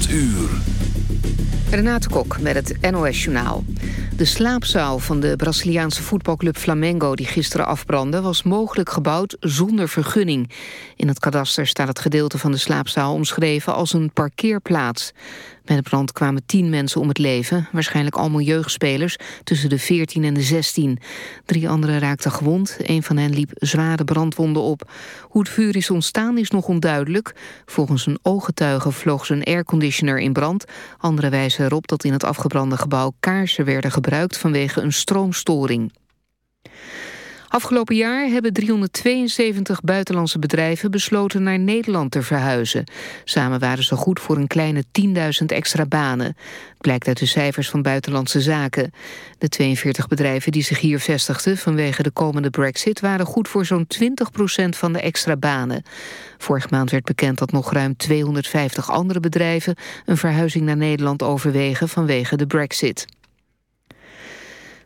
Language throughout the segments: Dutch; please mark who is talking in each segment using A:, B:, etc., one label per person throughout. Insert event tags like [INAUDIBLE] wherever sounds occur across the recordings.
A: 8 uur.
B: Renate Kok met het NOS Journaal. De slaapzaal van de Braziliaanse voetbalclub Flamengo... die gisteren afbrandde, was mogelijk gebouwd zonder vergunning. In het kadaster staat het gedeelte van de slaapzaal omschreven... als een parkeerplaats. Bij de brand kwamen tien mensen om het leven. Waarschijnlijk allemaal jeugdspelers tussen de 14 en de 16. Drie anderen raakten gewond. Een van hen liep zware brandwonden op. Hoe het vuur is ontstaan is nog onduidelijk. Volgens een ooggetuige vloog zijn airconditioner in brand. Andere wijzen erop dat in het afgebrande gebouw kaarsen werden gebruikt vanwege een stroomstoring. Afgelopen jaar hebben 372 buitenlandse bedrijven besloten naar Nederland te verhuizen. Samen waren ze goed voor een kleine 10.000 extra banen. Blijkt uit de cijfers van Buitenlandse Zaken. De 42 bedrijven die zich hier vestigden vanwege de komende brexit... waren goed voor zo'n 20% van de extra banen. Vorige maand werd bekend dat nog ruim 250 andere bedrijven... een verhuizing naar Nederland overwegen vanwege de brexit.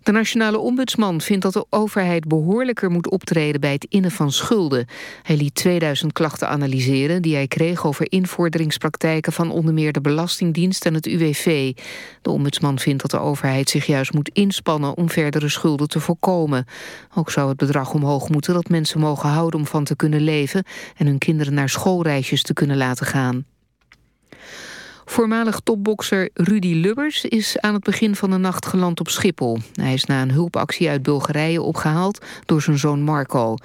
B: De nationale ombudsman vindt dat de overheid behoorlijker moet optreden bij het innen van schulden. Hij liet 2000 klachten analyseren die hij kreeg over invorderingspraktijken van onder meer de Belastingdienst en het UWV. De ombudsman vindt dat de overheid zich juist moet inspannen om verdere schulden te voorkomen. Ook zou het bedrag omhoog moeten dat mensen mogen houden om van te kunnen leven en hun kinderen naar schoolreisjes te kunnen laten gaan. Voormalig topbokser Rudy Lubbers is aan het begin van de nacht geland op Schiphol. Hij is na een hulpactie uit Bulgarije opgehaald door zijn zoon Marco.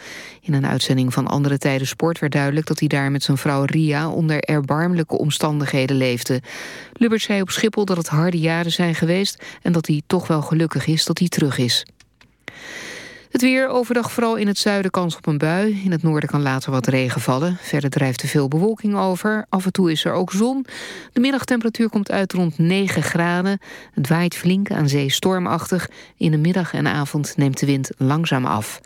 B: In een uitzending van Andere Tijden Sport werd duidelijk dat hij daar met zijn vrouw Ria onder erbarmelijke omstandigheden leefde. Lubbers zei op Schiphol dat het harde jaren zijn geweest en dat hij toch wel gelukkig is dat hij terug is. Het weer overdag vooral in het zuiden kans op een bui. In het noorden kan later wat regen vallen. Verder drijft er veel bewolking over. Af en toe is er ook zon. De middagtemperatuur komt uit rond 9 graden. Het waait flink aan zee stormachtig. In de middag en avond neemt de wind langzaam af.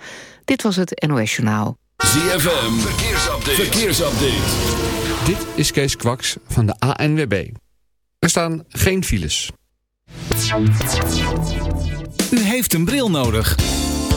B: Dit was het NOS Journaal.
A: ZFM, verkeersupdate. verkeersupdate.
C: Dit is Kees Kwaks van de ANWB. Er staan geen files.
D: U heeft een bril nodig.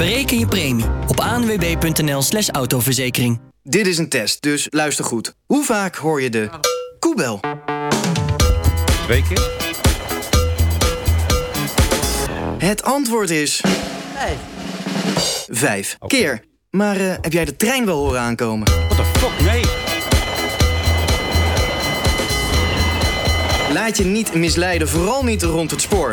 E: Bereken je premie op anwb.nl slash autoverzekering.
F: Dit is een test, dus luister goed. Hoe vaak hoor je de koebel?
G: Twee keer?
F: Het antwoord is...
H: Vijf.
F: Vijf keer. Maar eh, heb jij de trein wel horen aankomen?
G: What the fuck, nee.
F: Laat je niet misleiden, vooral niet rond het spoor.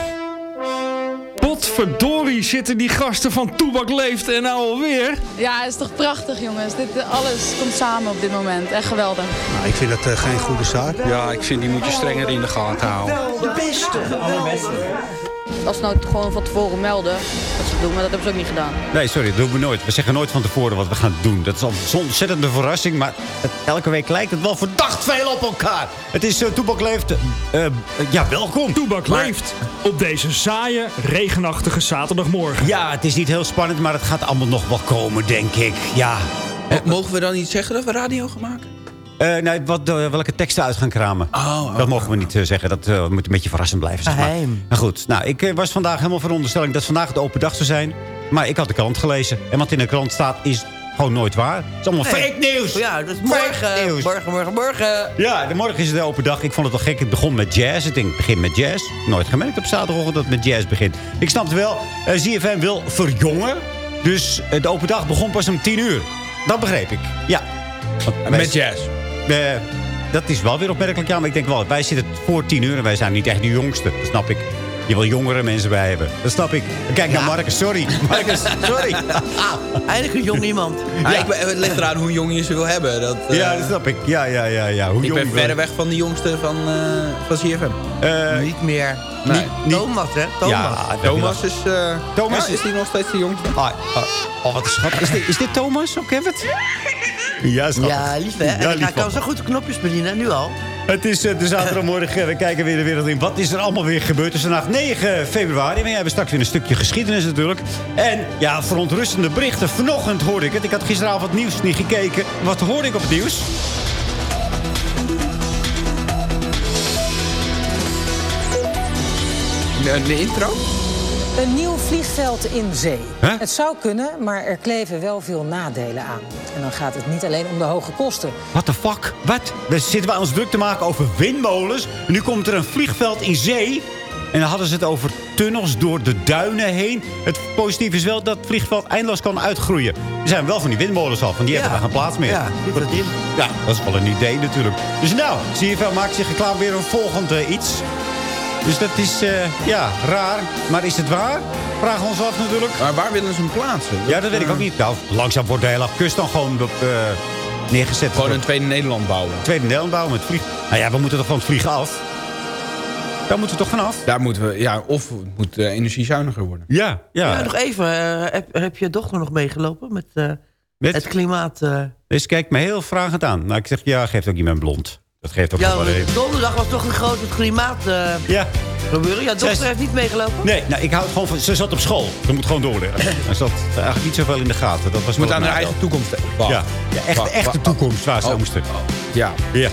H: Potverdorie zitten die gasten van Toebak Leeft en nou alweer.
I: Ja, het is toch prachtig jongens. Dit, eh, alles komt samen op dit moment. Echt geweldig.
J: Nou, ik vind dat uh, geen goede zaak.
H: Ja, ik vind die moet je strenger in de gaten houden.
K: De beste. Allerbeste.
I: Als ze nou het gewoon van tevoren melden wat ze doen, maar dat hebben ze ook niet gedaan.
L: Nee, sorry, dat doen we nooit. We zeggen nooit van tevoren wat we gaan doen. Dat is altijd zo'n ontzettende verrassing, maar het, elke week lijkt het wel verdacht veel op elkaar. Het is uh, Toebak Leeft. Uh, ja, welkom.
H: Toebak maar... Leeft op deze saaie, regenachtige zaterdagmorgen.
L: Ja, het is niet heel spannend, maar het gaat allemaal nog wel komen, denk ik. Ja.
K: Mogen we dan niet zeggen dat we radio gaan maken?
L: Uh, nee, wat, uh, welke teksten uit gaan kramen.
K: Oh, oh,
L: dat mogen we niet uh, zeggen. Dat moet een beetje verrassend blijven. Zeg maar. maar goed, nou, ik was vandaag helemaal van onderstelling dat vandaag de open dag zou zijn. Maar ik had de krant gelezen. En wat in de krant staat is gewoon nooit waar. Het is allemaal nee. fake nieuws.
K: Ja, dat is morgen. Nieuws. Morgen, morgen, morgen.
L: Ja, de morgen is het de open dag. Ik vond het wel gek. Het begon met jazz. Ik denk, het begint met jazz. Nooit gemerkt op zaterdagochtend dat het met jazz begint. Ik snap het wel. Uh, ZFM wil verjongen. Dus de open dag begon pas om 10 uur. Dat begreep ik. Ja.
H: Met jazz.
L: Uh, dat is wel weer opmerkelijk. Ja, maar ik denk wel, wij zitten voor tien uur en wij zijn niet echt de jongste. Dat snap ik. Je wil jongere mensen bij hebben. Dat snap ik. Kijk naar. Marcus, sorry. [LAUGHS] Marcus, sorry.
K: Eigenlijk een jong iemand.
M: Ja. Ik, het ligt eraan hoe jong je ze wil hebben. Dat, uh,
L: ja, dat snap ik. Ja, ja, ja. ja. Hoe
M: ik
L: jong
M: ben verder weg van de jongste van, uh, van CFM.
K: Uh, niet meer.
M: Nee.
K: Niet, Thomas, hè? Thomas.
M: Ja, Thomas is... Thomas ja, is die nog steeds de jongste?
L: Ah, ah, oh, wat een schat. Is dit, is dit Thomas of Kevin? [LAUGHS] [LAUGHS]
K: Ja, ja, lief hè? Ja, lief kan zo goed de knopjes bedienen, nu al.
L: Het is uh, de zaterdagmorgen. We kijken weer de wereld in. Wat is er allemaal weer gebeurd? Het is vandaag 9 februari. We hebben straks weer een stukje geschiedenis natuurlijk. En ja, verontrustende berichten. Vanochtend hoorde ik het. Ik had gisteravond het nieuws niet gekeken. Wat hoorde ik op het nieuws?
M: De intro?
N: Een nieuw vliegveld in zee. Huh? Het zou kunnen, maar er kleven wel veel nadelen aan. En dan gaat het niet alleen om de hoge kosten.
L: What the fuck? Wat? We zitten we ons druk te maken over windmolens. En nu komt er een vliegveld in zee. En dan hadden ze het over tunnels door de duinen heen. Het positieve is wel dat het vliegveld eindeloos kan uitgroeien. Er zijn wel van die windmolens al, van die ja. hebben daar geen plaats meer.
K: Ja, dat,
L: ja, dat is wel een idee natuurlijk. Dus nou, CFL maakt zich klaar weer een volgend uh, iets. Dus dat is, uh, ja, raar. Maar is het waar? Vragen we ons af natuurlijk.
M: Maar waar willen ze hem plaatsen?
L: Ja, dat weet ik ook niet. Nou, langzaam wordt de hele kust dan gewoon op, uh, neergezet.
M: Gewoon een tweede Nederland bouwen.
L: Tweede Nederland bouwen met vlieg. Nou ja, we moeten toch van het vliegen af? Daar moeten we toch vanaf?
M: Daar moeten we, ja, of het moet uh, energiezuiniger worden.
L: Ja, ja.
K: ja nog even, uh, heb, heb, je dochter nog meegelopen met, uh, met? het klimaat?
L: Dus kijk me heel vragend aan. Nou, ik zeg, ja, geeft ook iemand blond. Dat geeft ook
K: ja,
L: wel even.
K: donderdag was toch een grote klimaat...
L: ja.
K: Gebeuren. Ja, dochter heeft niet meegelopen?
L: Nee, nou, ik hou het gewoon van... Ze zat op school. Ze moet gewoon doorleren. [COUGHS] Ze zat eigenlijk niet zoveel in de gaten. Dat was
M: moet aan haar eigen toekomst.
L: Ja, ja echt, echte toekomst waar ze oh, moesten. Oh.
M: Ja.
L: Ja.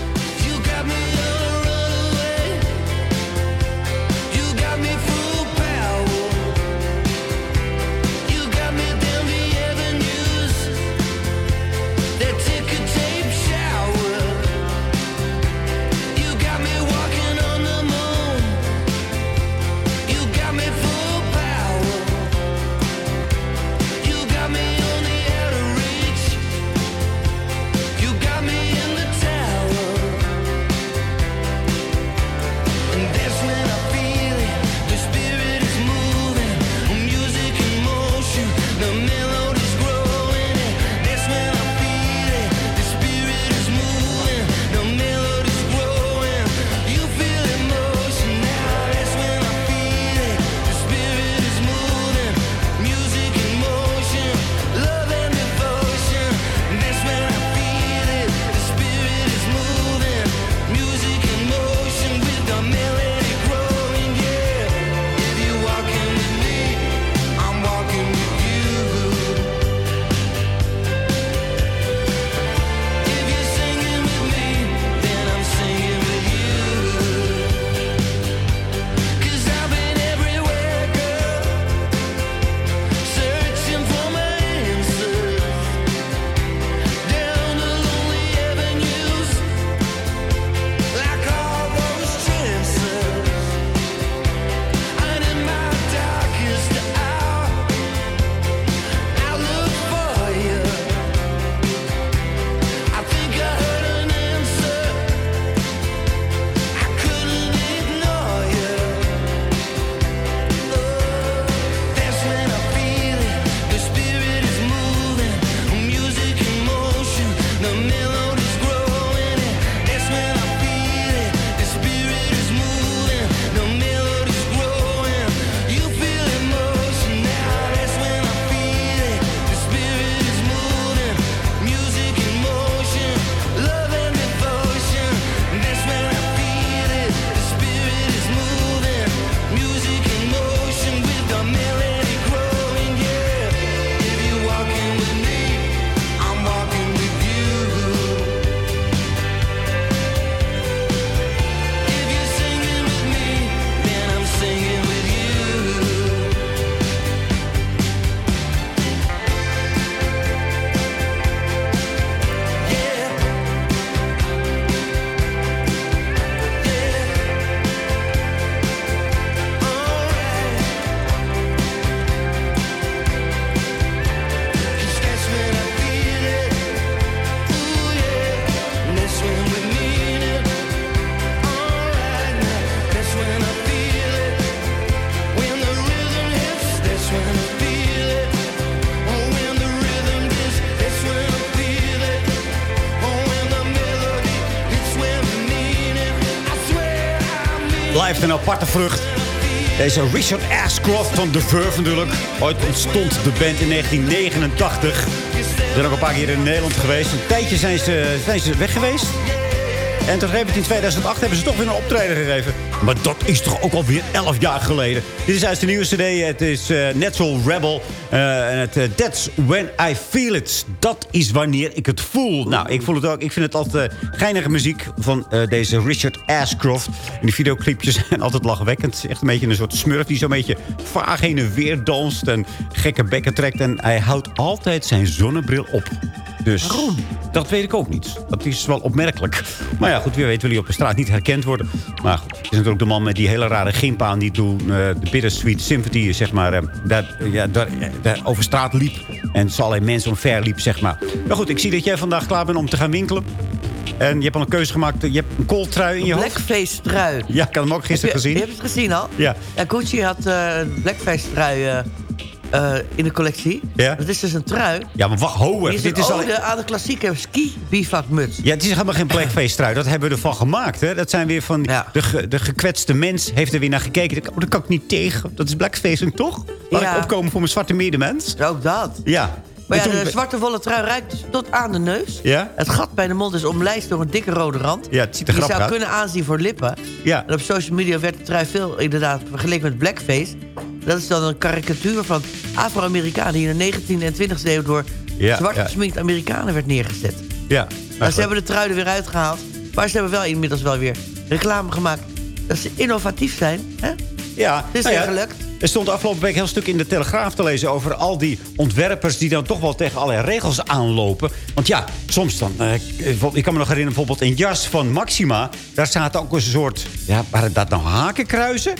L: Blijft een aparte vrucht. Deze Richard Ashcroft van The Verve natuurlijk. Ooit ontstond de band in 1989. Ze zijn ook een paar keer in Nederland geweest. Een tijdje zijn ze, zijn ze weg geweest. En toen in 2008 hebben ze toch weer een optreden gegeven. Maar dat is toch ook alweer 11 jaar geleden. Dit is uit de nieuwe cd. Het is uh, Natural Rebel. Uh, en het uh, That's When I Feel It. Dat is wanneer ik het voel. Nou, ik voel het ook. Ik vind het altijd geinige muziek van deze Richard Ashcroft. En die videoclipjes [LAUGHS] zijn altijd lachwekkend. Echt een beetje een soort smurf die zo'n beetje vaag heen en weer danst. En gekke bekken trekt. En hij houdt altijd zijn zonnebril op. Dus Waarom? dat weet ik ook niet. Dat is wel opmerkelijk. Maar ja, goed, wie weet wil hij op de straat niet herkend worden. Maar goed, het is natuurlijk de man met die hele rare gimp aan... die toen uh, de Bittersweet Symphony, zeg maar, uh, daar, ja, daar, daar, over straat liep. En ze allerlei mensen omver liep, zeg maar. Maar goed, ik zie dat jij vandaag klaar bent om te gaan winkelen. En je hebt al een keuze gemaakt. Je hebt een kooltrui in je hoofd.
K: Blackface trui.
L: Ja, ik had hem ook gisteren gezien.
K: Je hebt het gezien al?
L: Ja.
K: ja Gucci had uh, een blackface trui uh, in de collectie.
L: Ja?
K: Dat is dus een trui.
L: Ja, maar wacht, hoor.
K: Dit is al... aan de klassieke ski muts.
L: Ja, het is helemaal geen blackface trui. Dat hebben we ervan gemaakt. Hè? Dat zijn weer van... Ja. De, ge, de gekwetste mens heeft er weer naar gekeken. Oh, dat kan ik niet tegen. Dat is blackfacing, toch? Laat ja. ik opkomen voor mijn zwarte medemens.
K: Ook dat.
L: Ja.
K: Maar ja, de zwarte volle trui ruikt dus tot aan de neus.
L: Ja?
K: Het gat bij de mond is omlijst door een dikke rode rand.
L: Ja, het ziet er
K: Je
L: zou
K: uit. kunnen aanzien voor lippen.
L: Ja.
K: En op social media werd de trui veel inderdaad vergeleken met blackface. Dat is dan een karikatuur van Afro-Amerikanen... die in de 19e en 20e eeuw door ja, zwart gesminkt Amerikanen werd neergezet.
L: Ja.
K: Maar ze hebben de trui er weer uitgehaald. Maar ze hebben wel inmiddels wel weer reclame gemaakt... dat ze innovatief zijn. Hè?
L: Ja.
K: Het is
L: nou
K: ja, gelukt.
L: Er stond afgelopen week heel stuk in de Telegraaf te lezen... over al die ontwerpers die dan toch wel tegen allerlei regels aanlopen. Want ja, soms dan... Uh, ik kan me nog herinneren bijvoorbeeld een jas van Maxima. Daar zaten ook een soort... Ja, waren dat nou hakenkruisen?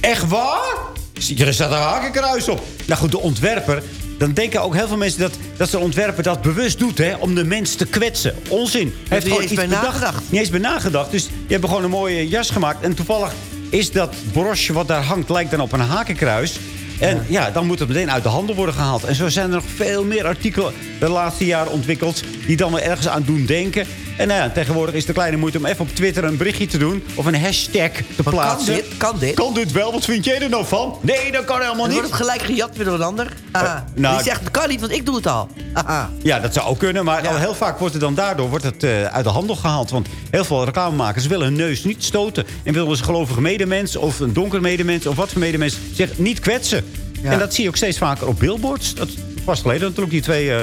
L: Echt waar? Er staat een hakenkruis op. Nou goed, de ontwerper... Dan denken ook heel veel mensen dat, dat zo'n ontwerper dat bewust doet... Hè, om de mens te kwetsen. Onzin.
K: Hij heeft gewoon iets bij bedacht. nagedacht.
L: Niet eens bij nagedacht. Dus je hebt gewoon een mooie jas gemaakt. En toevallig is dat brosje wat daar hangt... lijkt dan op een hakenkruis. En ja. ja. dan moet het meteen uit de handel worden gehaald. En zo zijn er nog veel meer artikelen de laatste jaren ontwikkeld... die dan wel ergens aan doen denken. En nou ja, tegenwoordig is de kleine moeite om even op Twitter een berichtje te doen. Of een hashtag te maar plaatsen.
K: Kan dit? Kan dit?
L: Kan dit wel? Wat vind jij er nou van? Nee, dat kan helemaal niet. Dan
K: wordt het gelijk gejat weer door een ander. Uh, nou, Die zegt, dat kan niet, want ik doe het al. Aha.
L: Ja, dat zou ook kunnen. Maar al heel vaak wordt het dan daardoor wordt het, uh, uit de handel gehaald. Want heel veel reclamemakers willen hun neus niet stoten. En willen ze gelovige medemens of een donker medemens... of wat voor medemens zich niet kwetsen. Ja. En dat zie je ook steeds vaker op billboards. Dat was geleden natuurlijk die twee... Uh,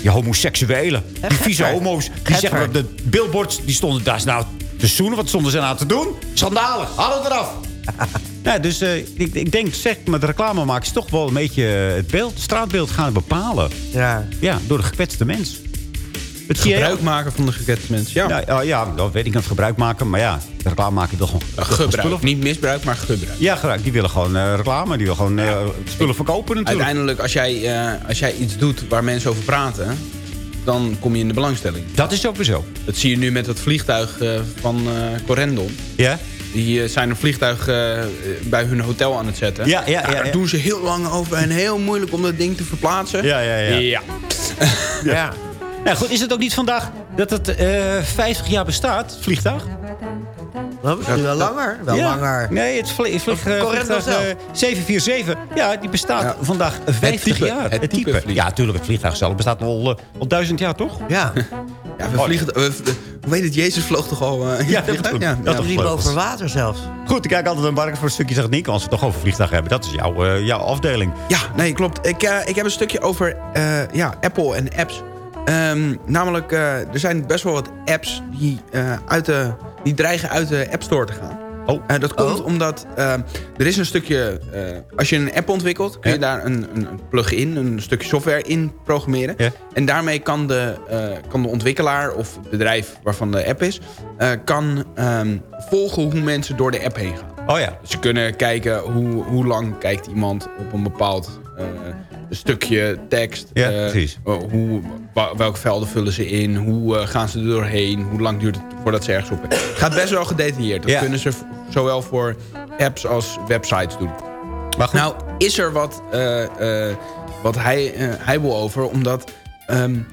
L: die homoseksuelen. Die vieze homo's. Die zeggen dat de billboards die stonden daar nou te zoenen. Wat stonden ze nou te doen? Schandalig. Haal het eraf. [LAUGHS] ja, dus uh, ik, ik, denk, zeg, met reclamemakers toch wel een beetje het beeld, straatbeeld gaan bepalen.
K: Ja.
L: Ja, door de gekwetste mens.
M: Het gebruik maken van de gekwetste mens, ja.
L: Ja, ja, dat weet ik niet, reclame maken. Maar ja, de reclamemaker wil gewoon...
M: gebruik, niet misbruik, maar gebruik.
L: Ja, gebruik. Die willen gewoon uh, reclame. Die willen gewoon uh, spullen verkopen natuurlijk.
M: Uiteindelijk, als jij, uh, als jij iets doet waar mensen over praten... dan kom je in de belangstelling.
L: Dat is ook weer zo.
M: Dat zie je nu met het vliegtuig van Corendon.
L: Ja?
M: Die zijn een vliegtuig bij hun hotel aan het zetten.
L: Ja, ja, ja.
M: Daar doen ze heel lang over en heel moeilijk om dat ding te verplaatsen.
L: Ja, ja, ja.
M: Ja.
L: ja. [LAUGHS] Nou goed, is het ook niet vandaag dat het uh, 50 jaar bestaat, het vliegtuig?
K: Nou, misschien wel langer. Wel
L: ja.
K: langer.
L: Nee, het vlieg, vlieg, uh, vliegtuig uh, 747. Ja, die bestaat ja. vandaag 50
M: het type,
L: jaar.
M: Het, type. type
L: ja, natuurlijk. Het vliegtuig zelf bestaat al, uh, al duizend jaar, toch?
K: Ja.
M: ja, we vliegen... We, hoe weet het? Jezus vloog toch al... Uh,
L: ja, ja,
K: ja, ja, toch boven water zelfs.
L: Goed, ik kijk altijd een bark voor een stukje techniek. Als we het toch over vliegtuig hebben. Dat is jouw, uh, jouw afdeling.
M: Ja, nee, klopt. Ik, uh, ik heb een stukje over ja, Apple en apps. Um, namelijk, uh, er zijn best wel wat apps die, uh, uit de, die dreigen uit de App Store te gaan.
L: Oh.
M: Uh, dat komt
K: oh.
M: omdat er is een stukje... als je een app ontwikkelt, kun je ja. daar een, een plug-in, een stukje software in programmeren.
L: Ja.
M: En daarmee kan de, kan de ontwikkelaar of het bedrijf waarvan de app is... kan um, volgen hoe mensen door de app heen gaan.
L: Oh ja.
M: Ze kunnen kijken hoe, hoe lang kijkt iemand op een bepaald stukje tekst.
L: Ja,
M: uh,
L: precies.
M: Hoe, welke velden vullen ze in? Hoe uh, gaan ze er doorheen? Hoe lang duurt het voordat ze ergens op... Het gaat best wel gedetailleerd. Dat
L: ja.
M: kunnen ze zowel voor apps als websites doen.
L: Maar goed.
M: Nou, is er wat, wat hij, hij wil over, omdat... Um,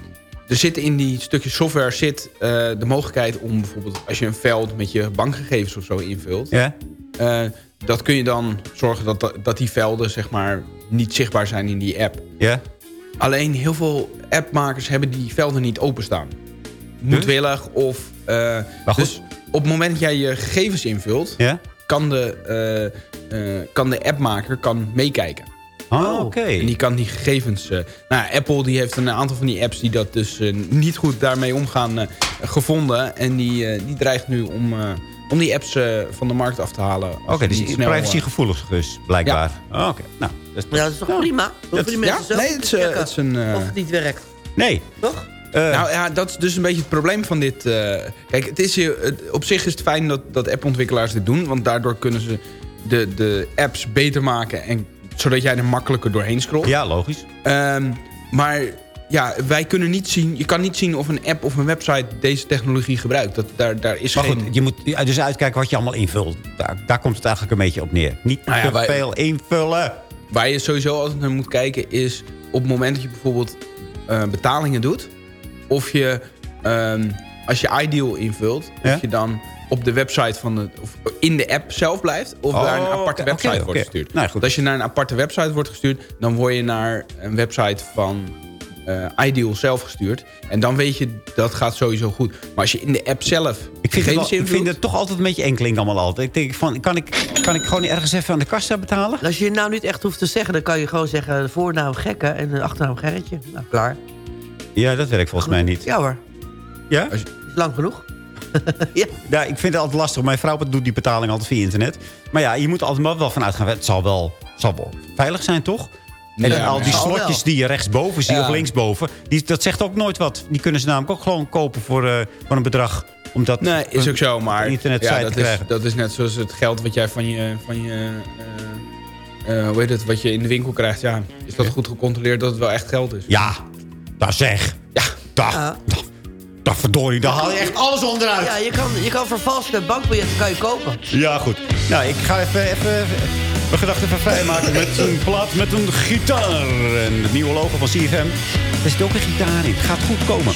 M: er zit in die stukje software zit, de mogelijkheid om bijvoorbeeld... als je een veld met je bankgegevens of zo invult...
L: Ja
M: Eh, dat kun je dan zorgen dat, dat die velden zeg maar, niet zichtbaar zijn in die app.
L: Ja.
M: Alleen heel veel appmakers hebben die velden niet openstaan. Moedwillig of... Uh, dus op het moment dat jij je gegevens invult...
L: Ja?
M: kan de, uh, kan de appmaker kan meekijken.
L: Oh, oké.
M: En die kan die gegevens... Uh, nou, Apple die heeft een aantal van die apps die dat dus uh, niet goed daarmee omgaan uh, gevonden. En die, die dreigt nu om, om die apps van de markt af te halen.
L: Oké, okay, dus snel, privacygevoelig dus, blijkbaar.
M: Ja.
L: Oh, oké, nou.
K: Dat is, ja, dat is toch prima? Dat, voor die mensen
M: ja? Nee, het is, het is een...
K: of het niet werkt.
L: Nee.
K: Toch?
M: nou ja, dat is dus een beetje het probleem van dit. kijk, het is hier, het, op zich is het fijn dat, dat appontwikkelaars dit doen. Want daardoor kunnen ze de, de apps beter maken en zodat jij er makkelijker doorheen scrolt.
L: Ja, logisch.
M: Um, maar ja, wij kunnen niet zien... Je kan niet zien of een app of een website deze technologie gebruikt. Dat, daar, daar is
L: maar
M: geen...
L: goed, je moet dus uitkijken wat je allemaal invult. Daar, daar komt het eigenlijk een beetje op neer. Niet nou ja, te wij, veel invullen.
M: Waar je sowieso altijd naar moet kijken is... op het moment dat je bijvoorbeeld uh, betalingen doet... of je, um, als je iDeal invult... Ja? of je dan op de website van de, of in de app zelf blijft... of
L: oh,
M: naar een aparte
L: okay,
M: website
L: okay,
M: wordt
L: okay.
M: gestuurd.
L: Nou, goed.
M: als je naar een aparte website wordt gestuurd... dan word je naar een website van uh, Ideal zelf gestuurd. En dan weet je, dat gaat sowieso goed. Maar als je in de app zelf...
L: Ik vind, het, wel, ik vind het toch altijd een beetje enkeling allemaal altijd. Ik denk van, kan ik, kan ik gewoon ergens even aan de kassa betalen?
K: Als je nou niet echt hoeft te zeggen... dan kan je gewoon zeggen de voornaam Gekke en de achternaam Gerritje. Nou, klaar.
L: Ja, dat werkt volgens mij niet.
K: Ja hoor.
L: Ja?
K: Is lang genoeg. [LAUGHS]
L: ja. ja, ik vind het altijd lastig. Mijn vrouw doet die betaling altijd via internet. Maar ja, je moet er altijd wel van uitgaan. Het zal wel, zal wel veilig zijn, toch? En
M: Ja,
L: al die slotjes die je rechtsboven ziet
M: Ja.
L: of linksboven... Die, dat zegt ook nooit wat. Die kunnen ze namelijk ook gewoon kopen voor, eh, voor een bedrag. Omdat
M: Nee, is ook zo, maar
L: internet
M: ja,
L: te
M: dat, is, dat is net zoals het geld wat jij van je... Van je eh, eh, hoe heet het, wat je in de winkel krijgt. Ja, is dat goed gecontroleerd dat het wel echt geld is?
L: Ja, daar zeg.
M: Ja.
L: Dag, dag, dag verdorie, daar haal je echt alles onderuit.
K: Ja, je kan, je kan vervalste bankbiljetten kan je kopen.
L: Ja, goed. Nou, ik ga even, even, even mijn gedachten even vrijmaken met een plaat met een gitaar. En het nieuwe logo van CFM. Er zit ook een gitaar in. Het gaat goed komen.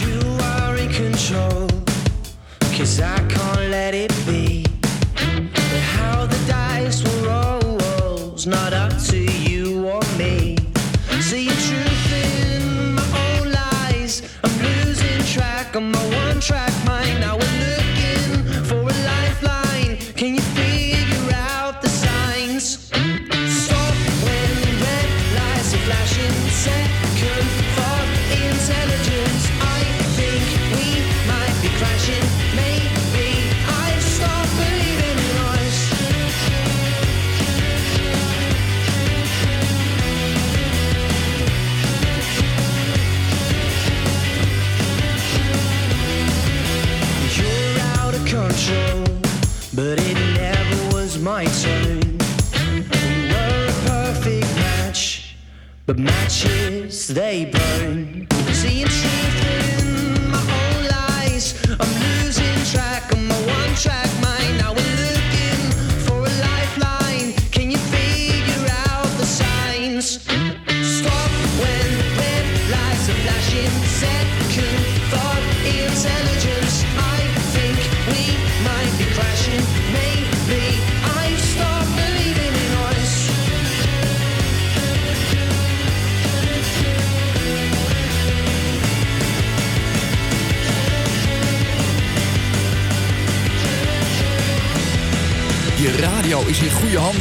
O: But matches they burn.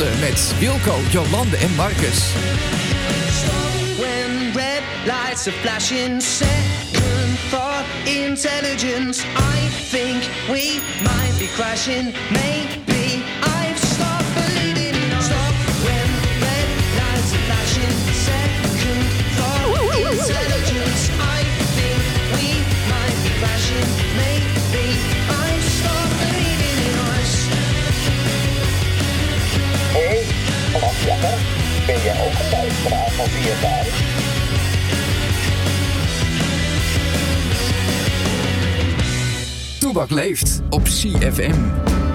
P: Handen met Wilco, Jolande en Marcus.
O: When red lights are flashing, second thought, intelligence. I think we might be crashing. Maybe
P: leeft op CFM.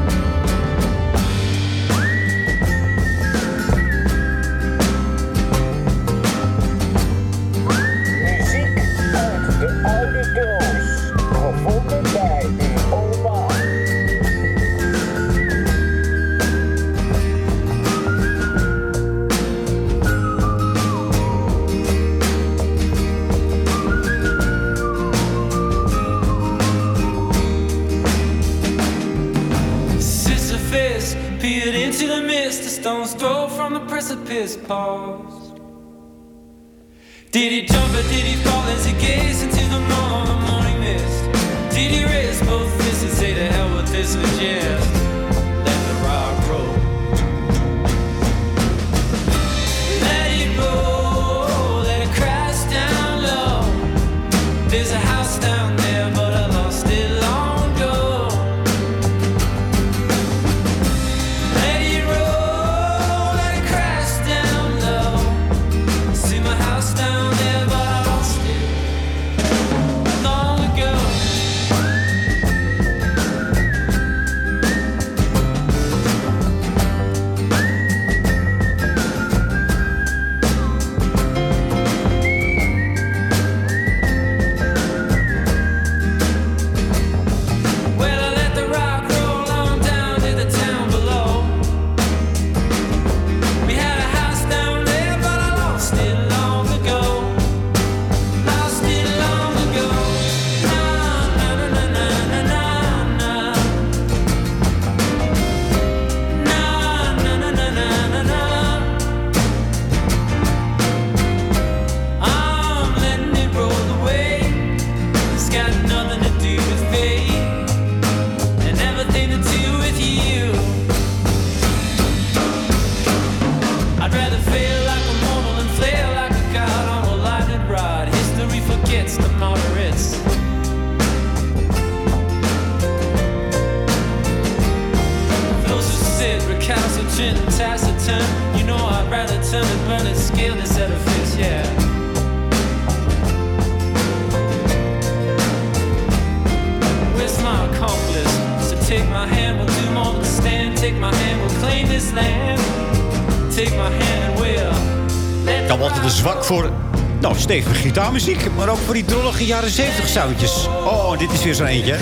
L: Gitaarmuziek. Maar ook voor die drollige jaren 70 soundjes. Oh, dit is weer zo'n eentje.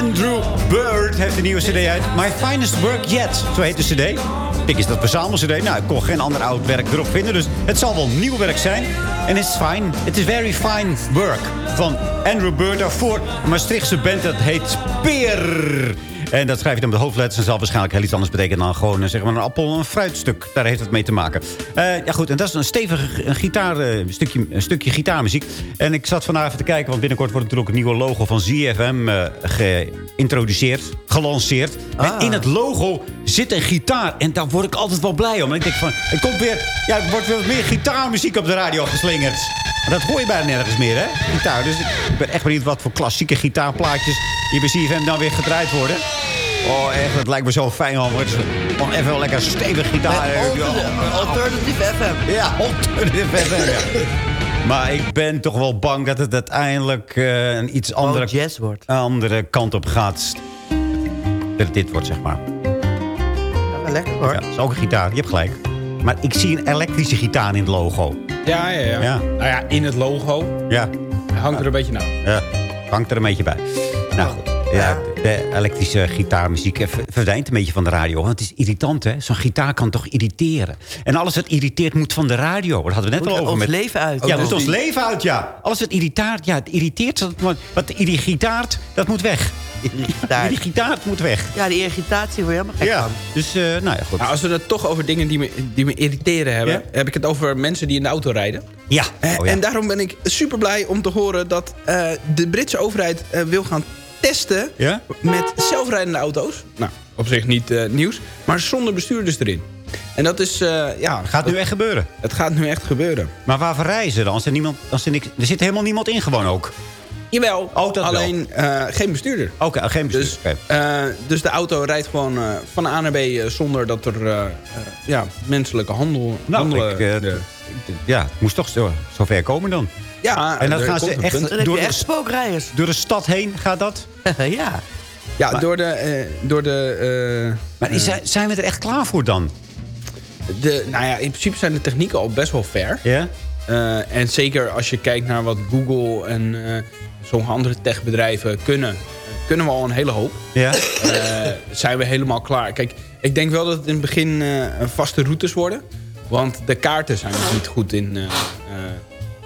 L: Andrew Bird heeft een nieuwe cd uit. My Finest Work Yet. Zo heet de cd. Ik is dat verzamel cd. Nou, ik kon geen ander oud werk erop vinden. Dus het zal wel nieuw werk zijn. En it's fine. It is very fine work. Van Andrew Bird. Daarvoor een Maastrichtse band. Dat heet Speer. En dat schrijf je dan met hoofdletters. En zal waarschijnlijk heel iets anders betekenen dan gewoon eh, zeg maar, een appel en een fruitstuk. Daar heeft het mee te maken. Eh, ja goed, en dat is een stevige een gitaar, eh, een stukje, een stukje gitaarmuziek. En ik zat vanavond te kijken, want binnenkort wordt natuurlijk een nieuwe logo van ZFM eh, geïntroduceerd, gelanceerd. En in het logo zit een gitaar. En daar word ik altijd wel blij om. En ik denk van, er komt weer, ja, er wordt weer meer gitaarmuziek op de radio geslingerd. Maar dat hoor je bijna nergens meer, hè? Gitaar. Dus ik ben echt benieuwd wat voor klassieke gitaarplaatjes hier bij CFM dan weer gedraaid worden. Oh, echt, het lijkt me zo fijn om gewoon even wel lekker stevig gitaar.
K: Alternative FM.
L: Ja, alternative FM, ja. [LAUGHS] Maar ik ben toch wel bang dat het uiteindelijk eh, een iets andere,
K: jazz wordt.
L: andere kant op gaat. Dat het dit wordt, zeg maar.
K: Ja, wel lekker hoor.
L: Ja, dat is ook een gitaar, je hebt gelijk. Maar ik zie een elektrische gitaar in het logo.
M: Ja, ja, ja.
L: Ja.
M: Nou ja, in het logo
L: Ja,
M: hangt er een beetje naar.
L: ja hangt er een beetje bij. Nou goed. Ja, de elektrische gitaarmuziek eh, ver- verdwijnt een beetje van de radio. Want het is irritant, hè? Zo'n gitaar kan toch irriteren. En alles wat irriteert moet van de radio. Daar hadden we net
K: Moet
L: al over.
K: ons
L: met...
K: leven uit.
L: Ja,
K: Oh,
L: moet ons
K: die-
L: leven uit, ja. Alles wat irriteert, ja, het irriteert. dat Wat irritaart, dat moet weg.
K: Irritaart.
L: Die gitaar moet weg.
K: Ja, die irritatie word je helemaal gek
L: Ja, dus eh, nou ja, goed.
M: Nou, als we het toch over dingen die me, die me irriteren hebben...
L: Ja?
M: heb ik het over mensen die in de auto rijden.
L: Ja.
M: Eh,
L: Oh, ja.
M: En daarom ben ik super blij om te horen dat eh, de Britse overheid wil gaan testen...
L: Ja?
M: met zelfrijdende auto's. Nou, op zich niet eh, nieuws, maar zonder bestuurders erin. En dat is, eh, ja...
L: Gaat nu echt gebeuren.
M: Het gaat nu echt gebeuren.
L: Maar waarvoor reizen ze dan? Als er, niemand, als er, niks, er zit helemaal niemand in gewoon ook.
M: Jawel,
L: Oh, dat wel.
M: alleen eh, geen bestuurder.
L: Oké, geen bestuur.
M: Dus, eh, dus de auto rijdt gewoon eh, van A naar B eh, zonder dat er ja, menselijke handel,
L: Nou,
M: handelen...
L: ik,
M: de-
L: ja, het moest toch zo, zover komen dan.
M: Ja,
L: En dan
M: er
L: gaan ze echt
M: punt.
L: Door
K: echt spookrijders.
L: door de stad heen, gaat dat? [LAUGHS]
K: ja.
M: Ja,
L: Maar-
M: door de... eh, door de eh,
L: Maar is, zijn we er echt klaar voor dan?
M: de nou ja, in principe zijn de technieken al best wel ver.
L: Ja?
M: Eh, en zeker als je kijkt naar wat Google en eh, sommige andere techbedrijven kunnen... eh, kunnen we al een hele hoop.
L: Ja?
M: Eh, zijn we helemaal klaar. Kijk, ik denk wel dat het in het begin eh, vaste routes worden. Want de kaarten zijn nog niet goed in...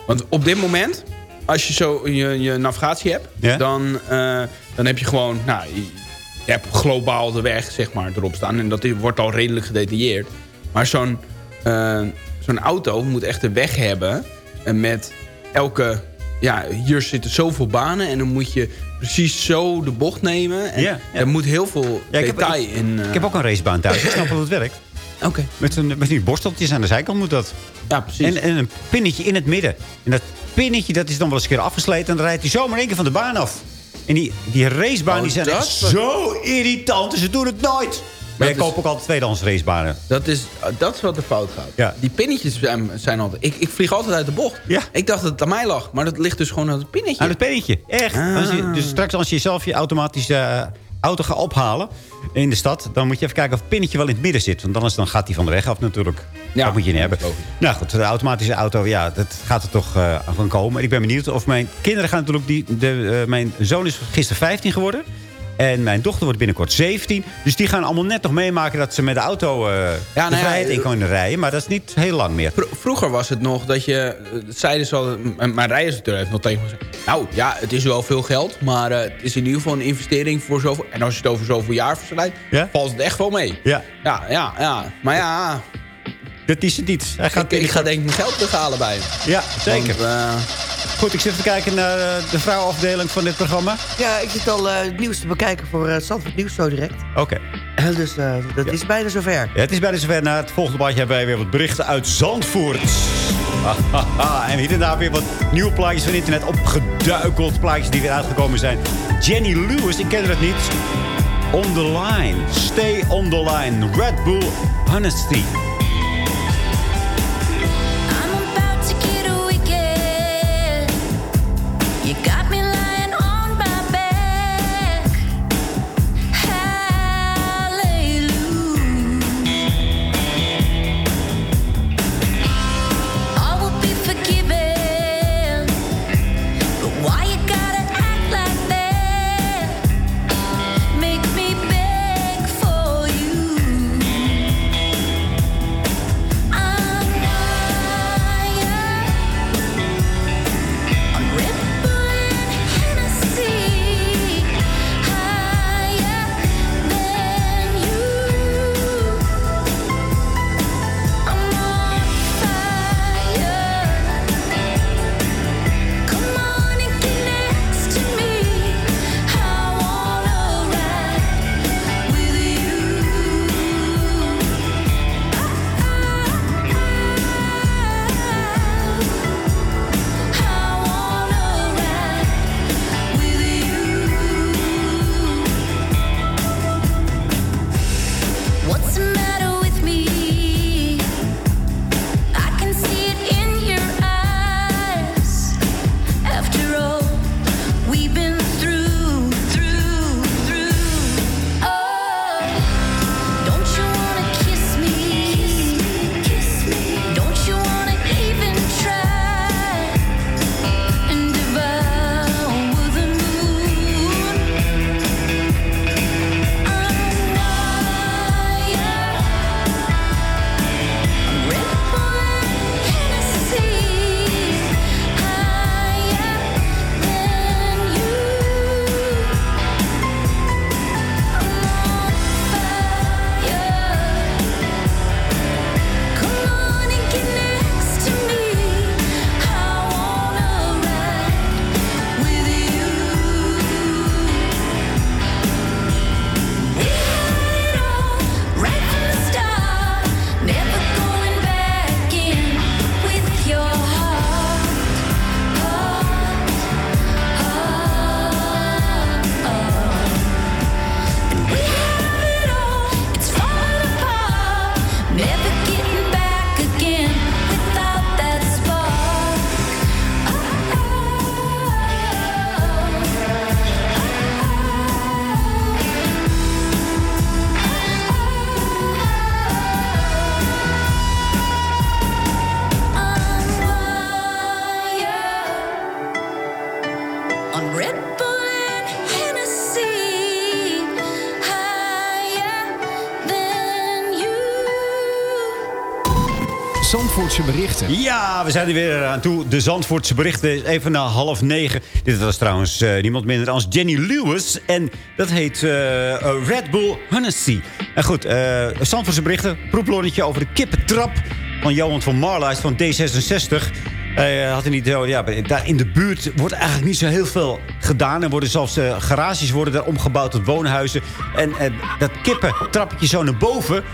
M: eh, eh, want op dit moment, als je zo je, je navigatie hebt... Dan, eh, dan heb je gewoon... Nou, je, hebt globaal de weg zeg maar, erop staan. En dat wordt al redelijk gedetailleerd. Maar zo'n eh, zo'n auto moet echt een weg hebben. En met elke... Ja, hier zitten zoveel banen. En dan moet je precies zo de bocht nemen. En
L: Ja.
M: Er moet heel veel
L: Ja, ik heb-
M: detail
L: ik-
M: in... eh,
L: Ik heb ook een racebaan thuis. Ik snap hoe het werkt.
M: Oké.
L: Met, zo'n- met die borsteltjes aan de zijkant moet dat.
M: Ja, precies.
L: En, en een pinnetje in het midden. En dat pinnetje dat is dan wel eens een keer afgesleten. En dan rijdt hij zomaar één keer van de baan af. En die, die racebaan
M: Oh,
L: die zijn echt zo irritant. En ze doen het nooit. Maar ik koop ook altijd tweedehands racebanen.
M: Dat is, dat is wat er fout gaat.
L: Ja.
M: Die pinnetjes zijn, zijn altijd... Ik, ik vlieg altijd uit de bocht.
L: Ja.
M: Ik dacht dat het aan mij lag. Maar dat ligt dus gewoon aan het pinnetje.
L: Aan het pinnetje. Echt.
M: Ah.
L: Als je, dus straks als je zelf je automatische eh, auto gaat ophalen in de stad... dan moet je even kijken of het pinnetje wel in het midden zit. Want anders dan gaat hij van de weg af natuurlijk.
M: Ja,
L: dat moet je niet hebben. Nou goed, de automatische auto, ja, dat gaat er toch eh, van komen. Ik ben benieuwd of mijn kinderen gaan natuurlijk... Die, de, eh, mijn zoon is gisteren 15 geworden. En mijn dochter wordt binnenkort 17. Dus die gaan allemaal net nog meemaken dat ze met de auto eh,
M: Ja,
L: de
M: nou
L: vrijheid in
M: eh,
L: kunnen rijden. Maar dat is niet heel lang meer.
M: Vro- Vroeger was het nog dat je... eh, Dat zeiden ze al... Mijn rijinstructeur heeft nog tegen me gezegd... Nou, ja, het is wel veel geld. Maar eh, het is in ieder geval een investering voor zoveel... En als je het over zoveel jaar verslijt...
L: Ja?
M: valt het echt wel mee.
L: Ja,
M: Ja, ja, ja. Maar ja...
L: dat is het niet. Hij gaat
M: Ik, ik ga denk ik mijn geld terughalen bij hem.
L: Ja, zeker.
M: Want, eh,
L: Goed, ik zit te kijken naar eh, de vrouwenafdeling van dit programma.
K: Ja, ik zit al eh, het nieuws te bekijken voor eh Zandvoort Nieuws zo direct.
L: Oké.
K: Dus dat is bijna zover.
L: Ja, het is bijna zover. Na het volgende badje hebben wij weer wat berichten uit Zandvoort. [LAUGHS] En hier en daar weer wat nieuwe plaatjes van internet opgeduikeld. Plaatjes die weer uitgekomen zijn. Jenny Lewis, ik ken het niet. On the line. Stay on the line. Red Bull Honesty. Ja, we zijn er weer aan toe. De Zandvoortse berichten, even na half negen. Dit was trouwens eh, niemand minder dan Jenny Lewis. En dat heet eh, eh, Red Bull Hennessy. En goed, eh Zandvoortse berichten. Proeflonnetje over de kippentrap van Johan van Marlijs van D66. Hij had een idee, ja, daar in de buurt wordt eigenlijk niet zo heel veel gedaan. Er worden zelfs garages worden daar omgebouwd tot woonhuizen. En dat kippentrappetje zo naar boven...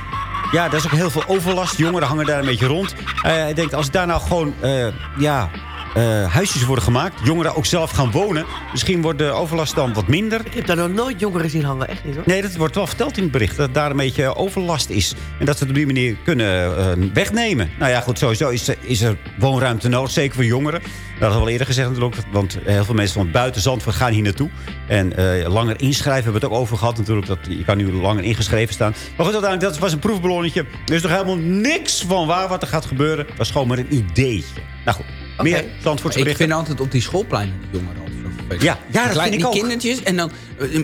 L: Ja, daar is ook heel veel overlast. Jongeren hangen daar een beetje rond. Eh, hij denkt, als daar nou gewoon eh, ja, eh, huisjes worden gemaakt... jongeren ook zelf gaan wonen... misschien wordt de overlast dan wat minder.
K: Ik heb daar nog nooit jongeren zien hangen, echt niet hoor.
L: Nee, dat wordt wel verteld in het bericht. Dat daar een beetje overlast is. En dat ze het op die manier kunnen eh, wegnemen. Nou ja, goed, sowieso is, er- is er woonruimte nodig. Zeker voor jongeren. Dat hadden we al eerder gezegd natuurlijk. Want heel veel mensen van buiten Zandvoort gaan hier naartoe. En eh, langer inschrijven hebben we het ook over gehad natuurlijk. Dat, je kan nu langer ingeschreven staan. Maar goed, uiteindelijk, dat was een proefballonnetje. Er is nog helemaal niks van waar wat er gaat gebeuren. Dat was gewoon maar een ideetje. Nou goed, meer Zandvoortse
M: Ik
L: berichten.
M: vind altijd op die schoolpleinen die jongeren altijd.
L: Ja, ja, dat
M: Die
L: vind ik ook.
M: kindertjes en dan eh, eh,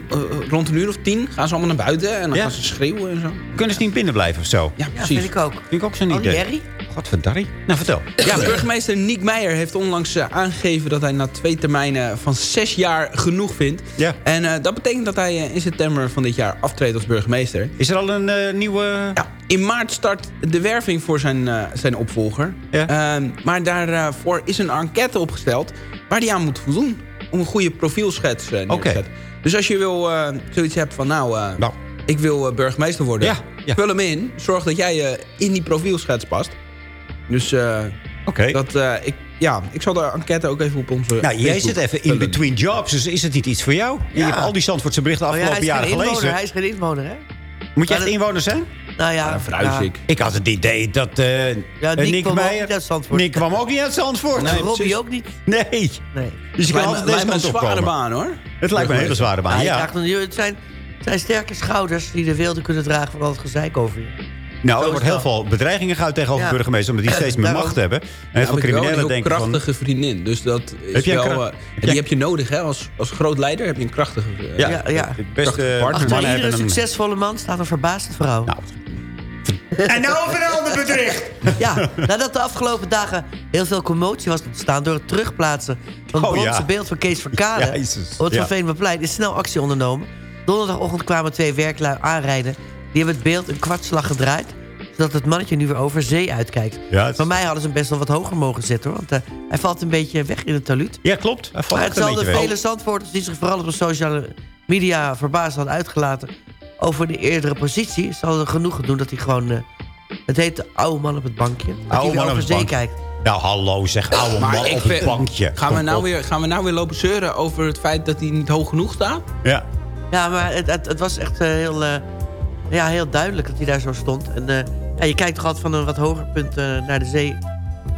M: rond een uur of tien gaan ze allemaal naar buiten en dan
L: Ja.
M: gaan ze schreeuwen en zo.
L: Kunnen ze niet binnen blijven of zo?
M: Ja,
K: Ja,
M: precies.
K: vind ik ook.
L: Vind ik ook zo'n
K: Oh,
L: idee.
K: herrie?
L: Godverdarrie. Nou, vertel.
M: Ja, burgemeester Niek Meijer heeft onlangs eh, aangegeven dat hij na twee termijnen van zes jaar genoeg vindt.
L: Ja.
M: En eh, dat betekent dat hij in september van dit jaar aftreedt als burgemeester.
L: Is er al een nieuwe...
M: Ja, in maart start de werving voor zijn, eh, zijn opvolger.
L: Ja.
M: Ehm, maar daarvoor is een enquête opgesteld waar hij aan moet voldoen. Om een goede profielschets eh, neer te
L: Oké.
M: zetten. Dus als je wil, eh, zoiets hebt van nou, eh,
L: Nou.
M: ik wil burgemeester worden.
L: Ja, ja.
M: Vul hem in. Zorg dat jij eh, in die profielschets past. Dus eh, dat, eh, ik, ja, ik zal de enquête ook even op onze
L: Nou, jij zit even in between jobs, dus is het niet iets voor jou? Je hebt al die Zandvoortse berichten
K: Oh ja, hij
L: afgelopen
K: is geen
L: jaren
K: inwoner,
L: gelezen.
K: hij is geen inwoner, hè?
L: Moet je
K: Maar
L: echt inwoner zijn?
K: Nou ja,
M: ik.
L: Ik had het idee dat eh
K: Ja,
L: eh,
K: Nick
L: Nick
K: kwam ook
L: Meijer...
K: niet uit Zandvoort.
L: Nick kwam ook niet uit Zandvoort.
K: Nee, Robbie
L: precies.
K: ook niet.
L: Nee.
K: Nee.
L: Dus je kan
M: Lijkt me-
L: altijd deze
M: lijkt me een zware baan hoor.
L: Het lijkt me een hele zware baan, ja.
K: draagt een- het, zijn, het zijn sterke schouders die de wilde kunnen dragen van al het gezeik over je.
L: Nou, er wordt heel veel bedreigingen geuit tegenover
K: Ja.
L: burgemeesters... omdat die steeds meer macht hebben. En heel veel
M: een
L: criminelen denken van...
M: krachtige vriendin. Dus dat is
L: Heb een
M: wel... eh, en
L: jij-
M: die heb je nodig, hè? Als, als groot leider heb je een krachtige... eh,
L: Ja,
K: Ja, ja.
L: beste
M: partner.
K: Iedere
L: een...
K: succesvolle man staat een verbaasde vrouw.
L: Nou, en nou over een ander bedriegt.
K: Ja, nadat de afgelopen dagen heel veel commotie was ontstaan... door het terugplaatsen van het
L: Oh, ja.
K: beeld van Kees Verkade...
L: Jezus,
K: op het
L: ja.
K: Van Veenplein is snel actie ondernomen. Donderdagochtend kwamen twee werklui aanrijden. Die hebben het beeld een kwartslag gedraaid... zodat het mannetje nu weer over zee uitkijkt.
L: Ja, het-
K: Van mij hadden ze hem best wel wat hoger mogen zetten... hoor, want eh, hij valt een beetje weg in het taluut.
L: Ja, klopt. Hij valt
K: Maar hetzelfde
L: beetje weg.
K: vele Zandvoorters die zich vooral op de sociale media verbaasd hadden uitgelaten over de eerdere positie, zal er genoegen doen dat hij gewoon... eh, het heet de oude man op het bankje. Dat hij
L: Oude
K: weer
L: man op
K: over
L: het
K: zee kijkt.
L: Nou, hallo zeg, oude
M: Maar
L: man
M: ik
L: op het bankje.
M: Gaan we, nou weer, gaan we nou weer lopen zeuren over het feit dat hij niet hoog genoeg staat?
L: Ja.
K: Ja, maar het, het, het was echt eh, heel, eh, ja, heel duidelijk dat hij daar zo stond. En eh, ja, je kijkt toch altijd van een wat hoger punt eh, naar de zee.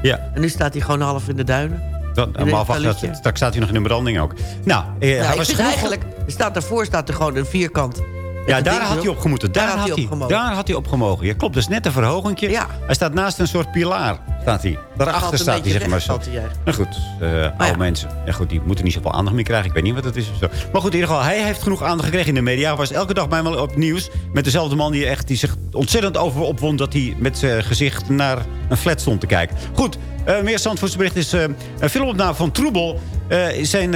L: Ja.
K: En nu staat hij gewoon half in de duinen.
L: Dat,
K: In
L: maar dat- straks staat hij nog in de branding ook. Nou, eh,
K: Ja,
L: hij was
K: eigenlijk, er staat daarvoor staat er gewoon een vierkant.
L: Ja, daar had hij
K: erop.
L: op gemoeten. Daar, had hij, daar had hij op gemogen. Ja, klopt, dus net een verhogingje.
K: Ja.
L: Hij staat naast een soort pilaar. Staat hij. Daarachter staat hij,
K: beetje
L: zeg maar. Zo. Nou goed, eh oude mensen. Ja, goed, die moeten niet zoveel aandacht meer krijgen. Ik weet niet wat het is of zo. Maar goed, in ieder geval, hij heeft genoeg aandacht gekregen in de media. Hij was elke dag bijna op nieuws. Met dezelfde man die, echt, die zich ontzettend over opwond... dat hij met zijn gezicht naar een flat stond te kijken. Goed, eh, meer Zandvoortse bericht is... eh, een filmopname van Troebel... eh, zijn,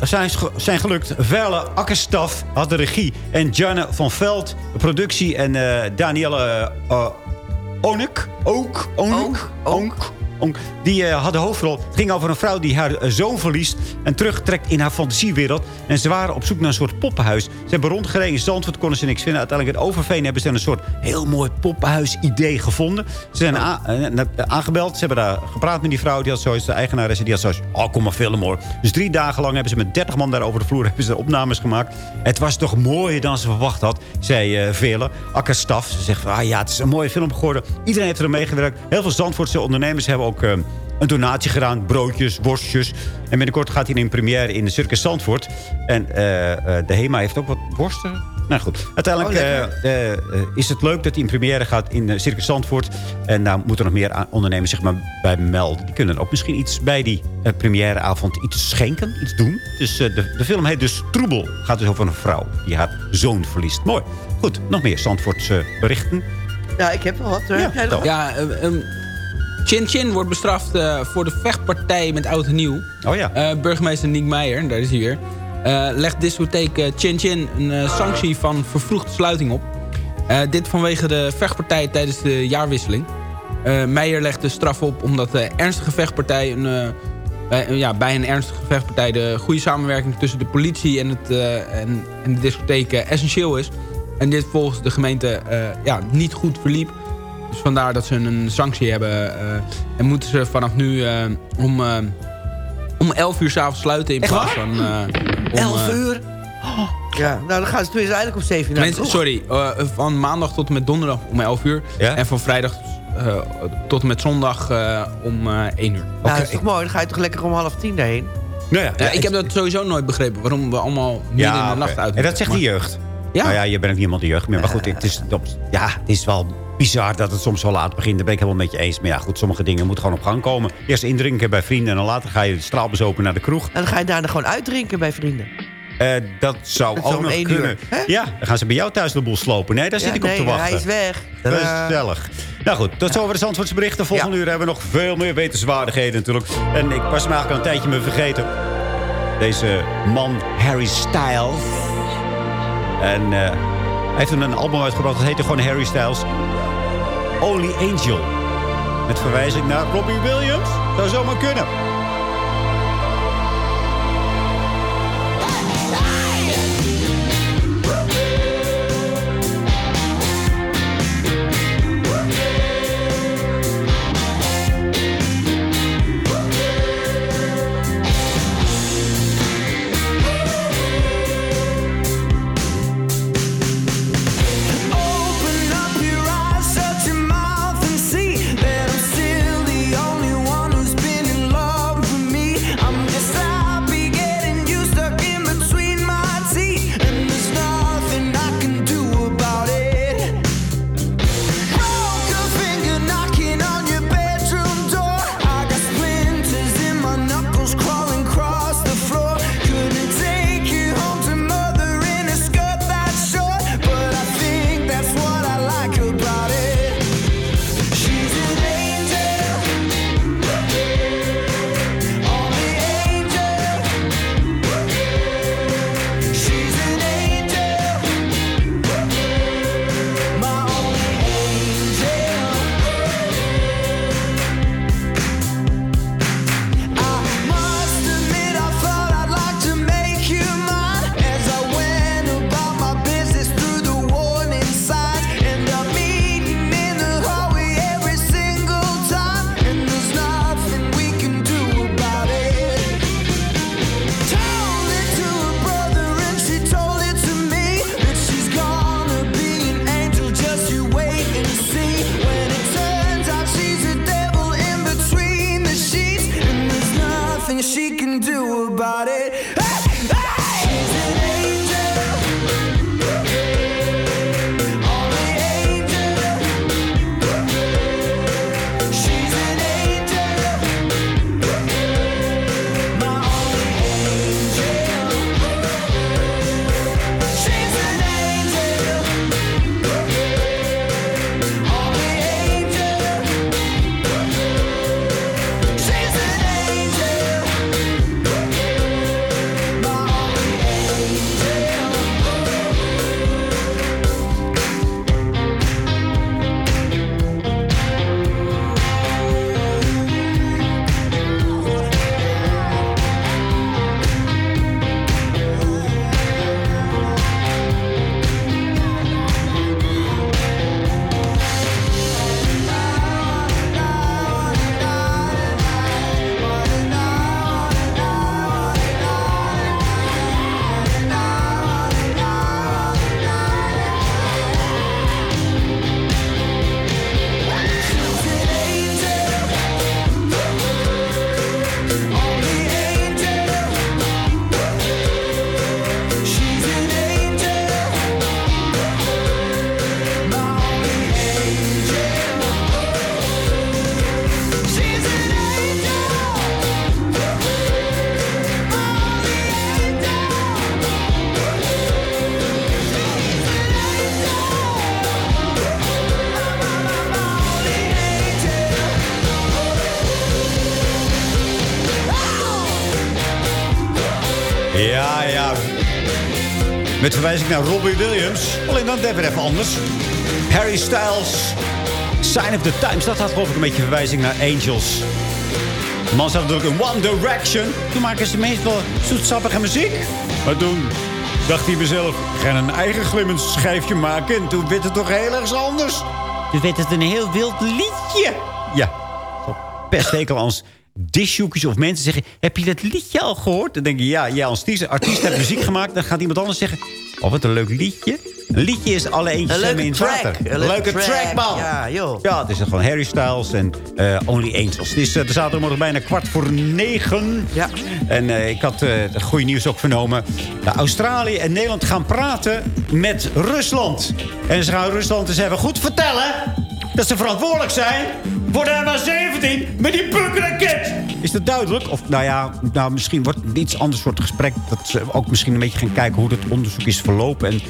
L: zijn, zijn gelukt. Velle Akkerstaf had de regie. En Janne van Veld, productie. En Danielle Onek. Ook. Onk. Onk. Die eh, had de hoofdrol. Het ging over een vrouw die haar eh, zoon verliest. En terugtrekt in haar fantasiewereld. En ze waren op zoek naar een soort poppenhuis. Ze hebben rondgereden in Zandvoort. Konden ze niks vinden. Uiteindelijk in Overveen hebben ze een soort heel mooi poppenhuis-idee gevonden. Ze zijn a- eh, aangebeld. Ze hebben daar gepraat met die vrouw. Die had zoiets, de eigenaresse. Die had zoiets. Oh, kom maar hoor. Dus drie dagen lang hebben ze met 30 man daar over de vloer [LAUGHS] hebben ze opnames gemaakt. Het was toch mooier dan ze verwacht had, zei eh Vele. Akkerstaf. Ze zegt, ah ja, het is een mooie film geworden. Iedereen heeft er meegewerkt. Heel veel Zandvoortse ondernemers hebben ook... eh, een donatie gedaan, broodjes, worstjes. En binnenkort gaat hij in première in de Circus Zandvoort. En eh, eh, de HEMA heeft ook wat worsten. Nou goed, uiteindelijk
K: Oh,
L: eh, is het leuk dat hij in première gaat in de Circus Zandvoort. En daar moeten nog meer ondernemers zich maar bij melden. Die kunnen ook misschien iets bij die premièreavond iets schenken, iets doen. Dus eh, de, de film heet dus Troebel. Gaat dus over een vrouw die haar zoon verliest. Mooi. Goed, nog meer Zandvoortse berichten.
K: Ja, ik heb wel wat. hoor. Heb jij nog wat?
M: Ja, eh, ehm, Chin Chin wordt bestraft eh, voor de vechtpartij met Oud en Nieuw.
L: Oh ja.
M: Eh, burgemeester Niek Meijer, daar is hij weer... eh, legt discotheek Chin Chin een sanctie van vervroegde sluiting op. Dit vanwege de vechtpartij tijdens de jaarwisseling. Meijer legt de straf op omdat de ernstige vechtpartij... Een, bij, ja, bij een ernstige vechtpartij de goede samenwerking tussen de politie en, het, en, en de discotheek essentieel is. En dit volgens de gemeente ja, niet goed verliep. Dus vandaar dat ze een sanctie hebben. eh, en moeten ze vanaf nu eh, om, eh, om 11 uur s'avonds sluiten in
K: Echt
M: plaats
K: waar?
M: van... eh, om,
K: 11
M: eh,
K: uur? Ja, nou dan gaan ze tenminste eigenlijk om 7 uur
M: Mensen, sorry, eh, van maandag tot en met donderdag om 11 uur. En van vrijdag eh, tot en met zondag eh, om eh 1 uur.
K: Nou, dat is toch mooi? Dan ga je toch lekker om half tien daarheen?
L: Nou ja,
M: Ja, ik heb dat sowieso nooit begrepen. Waarom we allemaal midden in de nacht uit
L: En dat zegt de jeugd.
M: Ja.
L: Nou ja, je bent ook niet iemand de jeugd meer. Maar goed, het is, ja, het is wel bizar dat het soms wel laat begint. Daar ben ik helemaal met je eens. Maar ja, goed, sommige dingen moeten gewoon op gang komen. Eerst indrinken bij vrienden en dan later ga je de straalbus open naar de kroeg.
K: En dan ga je daarna gewoon uitdrinken bij vrienden.
L: Eh, dat zou
K: Dat
L: ook nog kunnen.
K: uur?
L: Ja, dan gaan ze bij jou thuis de boel slopen. Nee, daar
K: Ja,
L: zit ik op te wachten.
K: hij is weg.
L: Gezellig. Nou goed, tot zover de Zandvoortse berichten. Volgende uur hebben we nog veel meer wetenswaardigheden natuurlijk. En ik was me eigenlijk al een tijdje me vergeten. Deze man, Harry Styles. En eh, hij heeft toen een album uitgebracht. Dat heette gewoon Harry Styles. Only Angel. Met verwijzing naar Robbie Williams. Zou zomaar kunnen. Met verwijzing naar Robbie Williams. Alleen dan even even anders. Harry Styles. Sign of the Times. Dat had geloof ik een beetje verwijzing naar Angels. De man zat natuurlijk in One Direction. Toen maken ze meestal zoetsappige muziek. Maar toen dacht hij mezelf... ik ga een eigen glimmend schijfje maken. En toen werd het toch heel erg anders. Toen werd het een heel wild liedje. Ja, pesthekel [CLEARS THROAT] als dishoekjes of mensen zeggen... heb je dat liedje al gehoord? Dan denk je, ja, jij als artiest, artiest hebt muziek gemaakt... dan gaat iemand anders zeggen... oh, wat een leuk liedje. Een liedje is alle eentjes in het
K: track.
L: water.
K: Een leuke
L: leuke
K: track,
L: track, man.
K: ja, joh.
L: Ja, het is gewoon Harry Styles en eh, Only Angels. Het is uh, de zaterdagmorgen bijna kwart voor negen.
K: Ja.
L: En eh, ik had het goede nieuws ook vernomen. Nou, Australië en Nederland gaan praten met Rusland. En ze gaan Rusland eens even goed vertellen... dat ze verantwoordelijk zijn voor de MH17 met die bukraket. Is dat duidelijk? Of nou ja, nou, misschien wordt het iets ander soort gesprek. Dat ze ook misschien een beetje gaan kijken hoe het onderzoek is verlopen. En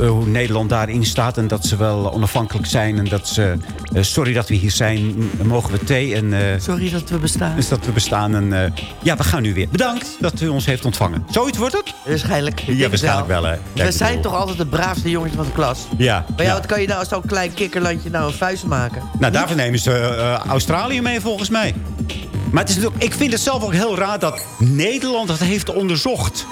L: eh, hoe Nederland daarin staat. En dat ze wel onafhankelijk zijn. En dat ze, eh, sorry dat we hier zijn, mogen we thee. En, eh,
K: Sorry dat we bestaan.
L: dus dat we bestaan. En eh, ja, we gaan nu weer. Bedankt dat u ons heeft ontvangen. Zoiets wordt het?
K: Waarschijnlijk.
L: Ja, waarschijnlijk wel, hè. Ja,
K: We zijn
L: bedoel-
K: toch altijd de braafste jongetjes van de klas.
L: Ja.
K: Maar ja,
L: ja.
K: wat kan je nou als zo'n klein kikkerlandje nou een vuist maken?
L: Nou, daarvoor nemen ze Australië mee volgens mij. Maar het is natuurlijk, ik vind het zelf ook heel raar dat Nederland dat heeft onderzocht.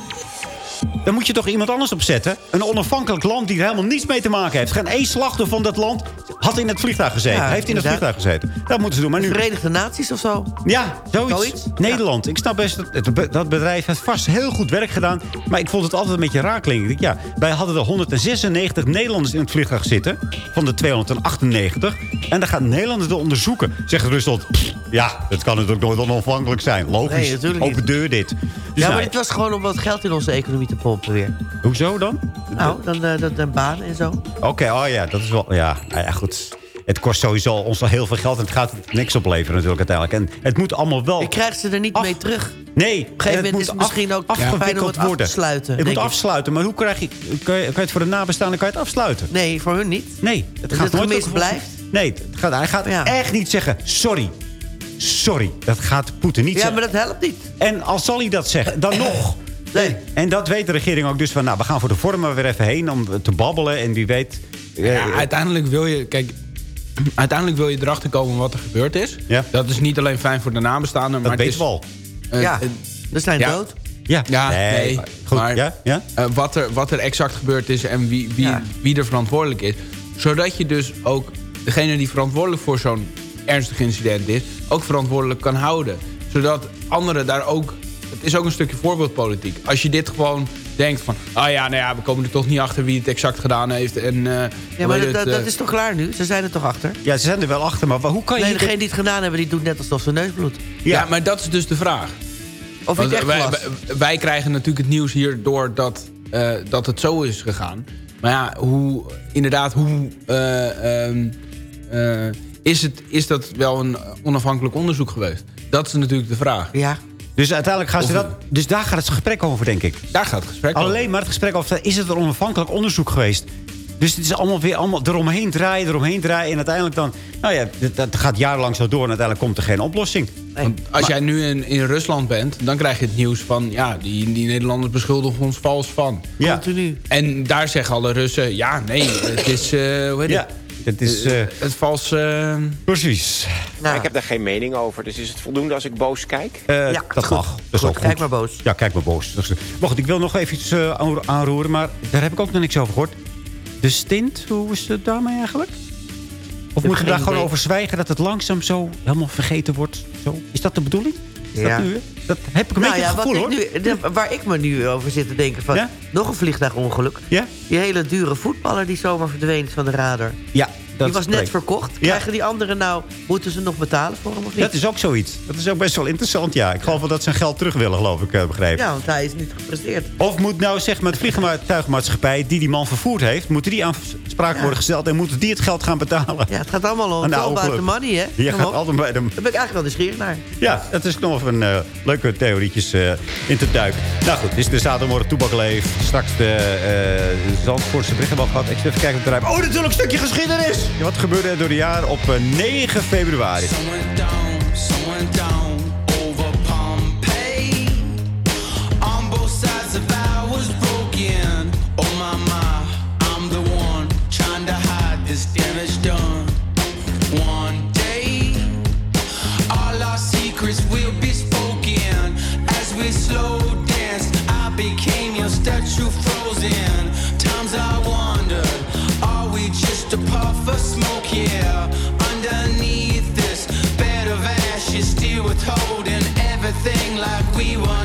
L: Dan moet je toch iemand anders opzetten. Een onafhankelijk land die er helemaal niets mee te maken heeft. Geen één slachtoffer van dat land had in het vliegtuig gezeten.
K: Ja,
L: heeft in het vliegtuig gezeten. Dat moeten ze doen. Maar nu...
K: Verenigde Naties of zo?
L: Ja, zoiets.
K: Zoiets?
L: Nederland. Ik snap best, dat, het- dat bedrijf heeft vast heel goed werk gedaan. Maar ik vond het altijd een beetje raar klinken. Ja, wij hadden er 196 Nederlanders in het vliegtuig zitten. Van de 298. En dan gaat Nederland het onderzoeken. Zegt Rusland, "Pff, ja, dat kan natuurlijk nooit onafhankelijk zijn. Logisch.
K: Nee.
L: Open deur dit. Dus
K: ja,
L: nou,
K: maar dit was gewoon om wat geld in onze economie te pompen weer.
L: Hoezo dan?
K: Nou, dan, eh, dan, dan banen en zo.
L: Oké, oh ja, dat is wel... Ja, nou ja, goed. Het kost sowieso ons al heel veel geld. En het gaat niks opleveren natuurlijk uiteindelijk. En het moet allemaal wel...
K: Je krijgt ze er niet mee terug.
L: Nee,
K: Op een gegeven moment is het misschien ook fijn om
L: afgewikkeld
K: het af
L: worden.
K: te sluiten.
L: Het moet
K: ik.
L: afsluiten, maar hoe krijg je, kan je, kan je het voor de nabestaanden kan je het afsluiten?
K: Nee, voor hun niet.
L: Nee, het
K: Dus
L: gaat
K: het
L: nooit
K: blijft?
L: Nee, het gaat, hij gaat
K: Ja.
L: echt niet zeggen, sorry. Sorry, dat gaat Poetin niet
K: Ja,
L: zeggen.
K: maar dat helpt niet.
L: En als zal hij dat zeggen, dan [COUGHS] nog.
K: Nee.
L: En dat weet de regering ook dus van, nou, we gaan voor de vorm maar weer even heen om te babbelen. En wie weet... eh,
M: Ja, uiteindelijk wil je... Kijk, [CLEARS THROAT] uiteindelijk wil je erachter komen wat er gebeurd is.
L: Ja.
M: Dat is niet alleen fijn voor de nabestaanden, maar
L: dat
M: het is...
L: we al.
M: eh,
K: Ja,
M: eh,
K: we zijn
M: ja.
K: dood.
L: Ja,
M: Ja, nee.
L: maar goed,
M: maar
L: ja, ja?
M: wat, er, wat er exact gebeurd is en wie, wie,
K: Ja.
M: wie er verantwoordelijk is. Zodat je dus ook degene die verantwoordelijk voor zo'n ernstig incident is... ook verantwoordelijk kan houden. Zodat anderen daar ook... Het is ook een stukje voorbeeldpolitiek. Als je dit gewoon denkt van... ah ja, nou ja, we komen er toch niet achter wie het exact gedaan heeft. En, eh,
K: Ja, maar dat,
M: het,
K: dat
M: eh,
K: is toch klaar nu? Ze zijn er toch achter?
L: Ja, ze zijn er wel achter, maar hoe kan je...
K: Nee,
L: dit-
K: degene die het gedaan hebben, die doet net alsof ze neus bloedt.
M: ja. maar dat is dus de vraag.
K: Of
M: Want
K: echt
M: wij,
K: was.
M: wij- wij krijgen natuurlijk het nieuws hierdoor dat, eh, dat het zo is gegaan. Maar ja, hoe, inderdaad, hoe eh, ehm, eh, is, het, is dat wel een onafhankelijk onderzoek geweest? Dat is natuurlijk de vraag.
K: Ja.
L: Dus uiteindelijk gaan ze
M: Of-
L: dat... Dus daar gaat het gesprek over, denk ik.
M: Daar gaat het gesprek over.
L: Alleen maar het gesprek over... Is het een onafhankelijk onderzoek geweest? Dus het is allemaal weer allemaal eromheen draaien, eromheen draaien. En uiteindelijk dan... Nou ja, dat, dat gaat jarenlang zo door. En uiteindelijk komt er geen oplossing.
M: Want als jij nu in, in Rusland bent, dan krijg je het nieuws van... ja, die, die Nederlanders beschuldigen ons vals van.
L: Ja.
K: Continu.
M: En daar zeggen alle Russen... ja, nee, het is... eh hoe heet
L: Ja,
M: het?
L: Het is... eh,
M: het vals... eh,
L: precies.
K: Nou,
Q: Ik heb daar geen mening over, dus is het voldoende als ik boos kijk?
L: Eh,
K: Ja,
L: dat
K: goed.
L: mag. Dat is
K: Goed,
L: ook
K: kijk maar boos.
L: Ja, kijk maar boos. Maar goed, ik wil nog even iets eh, aan- aanroeren. Maar daar heb ik ook nog niks over gehoord. De stint, hoe is het daarmee eigenlijk? Of moeten we
K: geen
L: daar gewoon
K: idee.
L: over zwijgen dat het langzaam zo helemaal vergeten wordt? Zo? Is dat de bedoeling? Is
K: Ja.
L: Dat, nu, dat heb ik een
K: nou
L: beetje
K: ja,
L: het gevoel, hoor.
K: nu, de- waar ik me nu over zit te denken van...
L: Ja?
K: nog een vliegtuigongeluk.
L: Ja?
K: Die hele dure voetballer die zomaar verdween is van de radar.
L: Ja,
K: die was net verkocht. Krijgen die anderen nou... moeten ze nog betalen voor hem of niet?
L: Dat is ook zoiets. Dat is ook best wel interessant, ja. Ik geloof wel dat ze hun geld terug willen, geloof ik, eh, begrepen.
K: Ja, want hij is niet gepresteerd.
L: Of moet nou zeg maar de vliegtuigmaatschappij die die man vervoerd heeft... moeten die aan sprake worden gesteld en moeten die het geld gaan betalen?
K: Ja, het gaat allemaal om
L: oude
K: about the money, hè?
L: Je gaat [LAUGHS] altijd bij de...
K: Daar ben ik eigenlijk wel nieuwsgierig naar.
L: Ja, dat is nog een eh, leuke theorietjes eh, in te duiken. Nou goed, dit is de zaterdagmorgen toebakleef. Straks de uh, Zandvoortse berichten wel gehad. Ik zal even kijken op het rijden. Oh, natuurlijk een stukje geschiedenis! Wat gebeurde er door de jaren op eh, 9 februari?
R: Someone down, someone down withholding everything like we were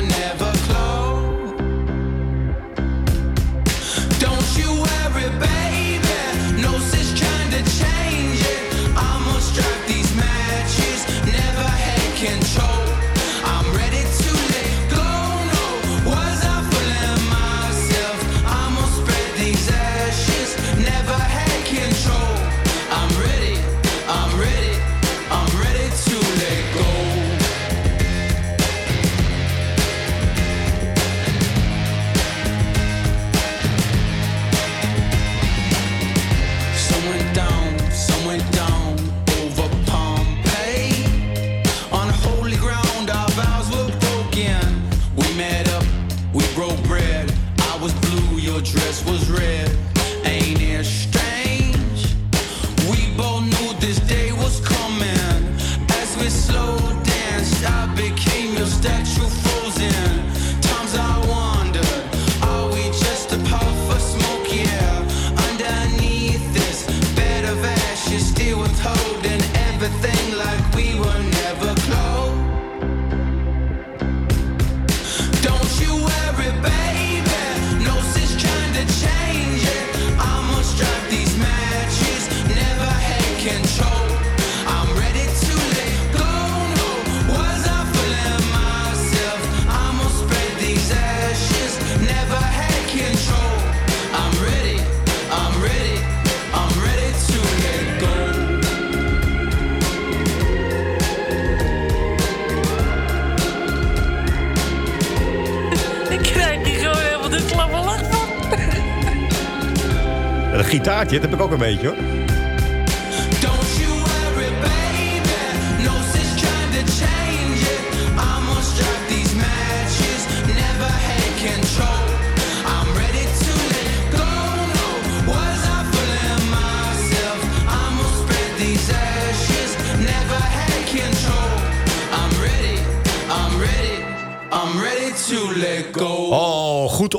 L: Dat gitaartje, dat heb ik ook een beetje hoor.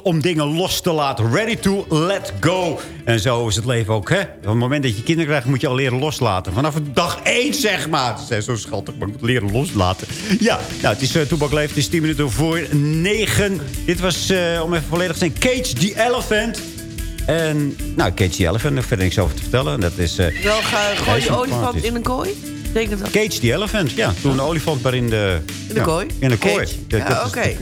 L: Om dingen los te laten. Ready to let go. En zo is het leven ook, hè? Op het moment dat je kinderen krijgt, moet je al leren loslaten. Vanaf dag één, zeg maar. Ze zijn zo schattig, maar ik moet leren loslaten. Ja, nou, het is uh, Toebak Leeft. Het is 10 minuten voor 9. Dit was, eh, om even volledig te zijn, Cage the Elephant. En, nou, Cage the Elephant, daar verder niks over te vertellen. Dat is... eh,
K: Wel, gooi je olifant in een kooi? Dat?
L: Cage the Elephant, ja. Toen een olifant maar in de...
K: In de
L: ja,
K: kooi?
L: In de kooi.
K: Cage.
L: Dat-
K: Ja, oké.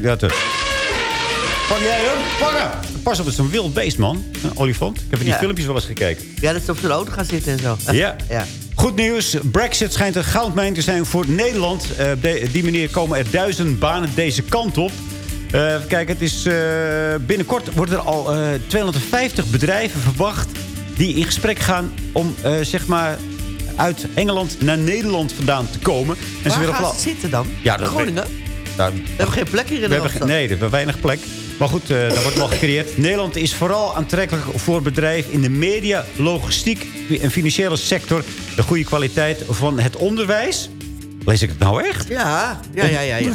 L: Pak jij hem? Pakken! Pas op, het is een wild beest, man. Een olifant. Ik heb die
K: Ja.
L: filmpjes wel eens gekeken.
K: Ja, dat ze op zijn auto gaan zitten en zo. [LAUGHS]
L: Ja.
K: ja.
L: Goed nieuws. Brexit schijnt een goudmijn te zijn voor Nederland. Eh, op de- die manier komen er duizend banen deze kant op. Eh, kijk, het is, eh, binnenkort worden er al eh, 250 bedrijven verwacht... die in gesprek gaan om zeg maar uit Engeland naar Nederland vandaan te komen. En
K: Waar
L: willen
K: gaan ze zitten dan?
L: Ja,
K: In
L: dat
K: Groningen?
L: Daar-
K: We hebben geen plek hier in
L: we
K: de
L: hebben,
K: hoofdstad.
L: nee, er hebben weinig plek. Maar goed, eh daar wordt wel gecreëerd. Nederland is vooral aantrekkelijk voor bedrijven in de media, logistiek en financiële sector. De goede kwaliteit van het onderwijs. Lees ik het nou echt?
K: Ja, ja, ja, ja. ja.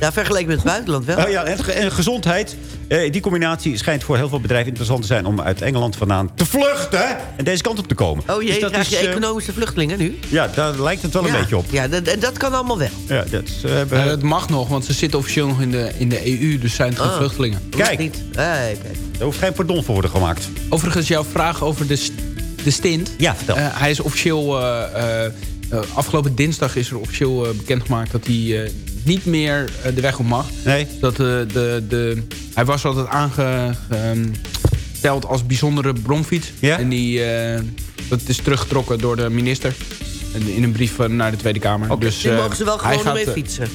K: Ja, vergeleken met het buitenland wel.
L: Oh ja, en, ge- en gezondheid. Eh, die combinatie schijnt voor heel veel bedrijven interessant te zijn... om uit Engeland vandaan te vluchten en deze kant op te komen.
K: Oh
L: Dus
K: jee,
L: dat
K: krijg je
L: is, eh,
K: economische vluchtelingen nu?
L: Ja, daar lijkt het wel een beetje op.
K: Ja, dat, en dat kan allemaal wel.
L: Ja, dat is, we hebben-
M: het mag nog, want ze zitten officieel nog in de, in de EU, dus zijn het geen
K: Ah.
M: vluchtelingen.
L: Kijk,
K: Niet. Nee, kijk.
L: er hoeft geen pardon voor worden gemaakt.
M: Overigens, jouw vraag over de, st- de stint.
L: Ja, vertel.
M: Eh, hij is officieel... eh, eh, eh, afgelopen dinsdag is er officieel bekendgemaakt dat hij eh, niet meer eh, de weg op mag.
L: Nee.
M: Dat, eh, de, de, hij was altijd aangesteld als bijzondere bromfiets.
L: Ja?
M: En die, eh, dat is teruggetrokken door de minister. In een brief naar de Tweede Kamer. Dus,
K: Die
M: eh,
K: mogen ze wel gewoon
M: gaat,
K: mee fietsen.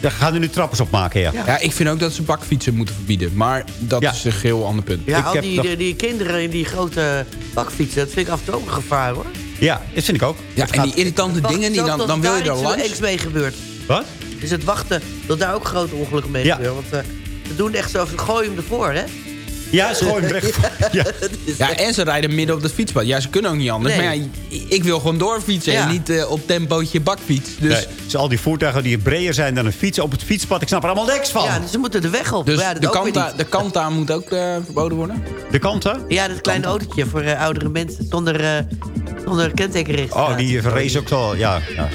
L: Daar gaan er nu trappers op maken, ja.
M: Ja, ik vind ook dat ze bakfietsen moeten verbieden. Maar dat
L: Ja.
M: is een heel ander punt.
K: Ja,
L: Ik
K: al
L: heb
K: die,
L: nog-
K: die, die kinderen in die grote bakfietsen, dat vind ik af en toe ook een gevaar hoor.
L: Ja, dat vind ik ook.
M: Ja, en
L: gaat-
M: die irritante dingen, die dan, dan wil je er langs.
K: X mee gebeurt.
L: Wat?
K: Dus het wachten tot daar ook grote ongelukken mee
L: Ja.
K: gebeuren. Want eh, ze doen echt zo, ze gooien hem ervoor hè.
L: Ja, is gewoon recht. [LAUGHS] Ja. [LAUGHS]
M: Ja, en ze rijden midden op het fietspad. Ja, ze kunnen ook niet anders.
K: Nee.
M: Maar ja, ik wil gewoon doorfietsen
K: Ja.
M: en niet eh, op tempootje bakfiets. Dus,
L: Nee, dus al die voertuigen die breder zijn dan een fiets op het fietspad. Ik snap er allemaal niks van.
K: Ja, dus ze moeten de weg op.
M: dus
K: ja,
M: de, kanta,
K: niet.
M: de kanta moet ook eh, verboden worden?
L: De kanten?
K: Ja, dat kleine autootje voor eh, oudere mensen zonder, eh zonder kentekenregistratie.
L: Oh, die race ook zo. Ja, ja.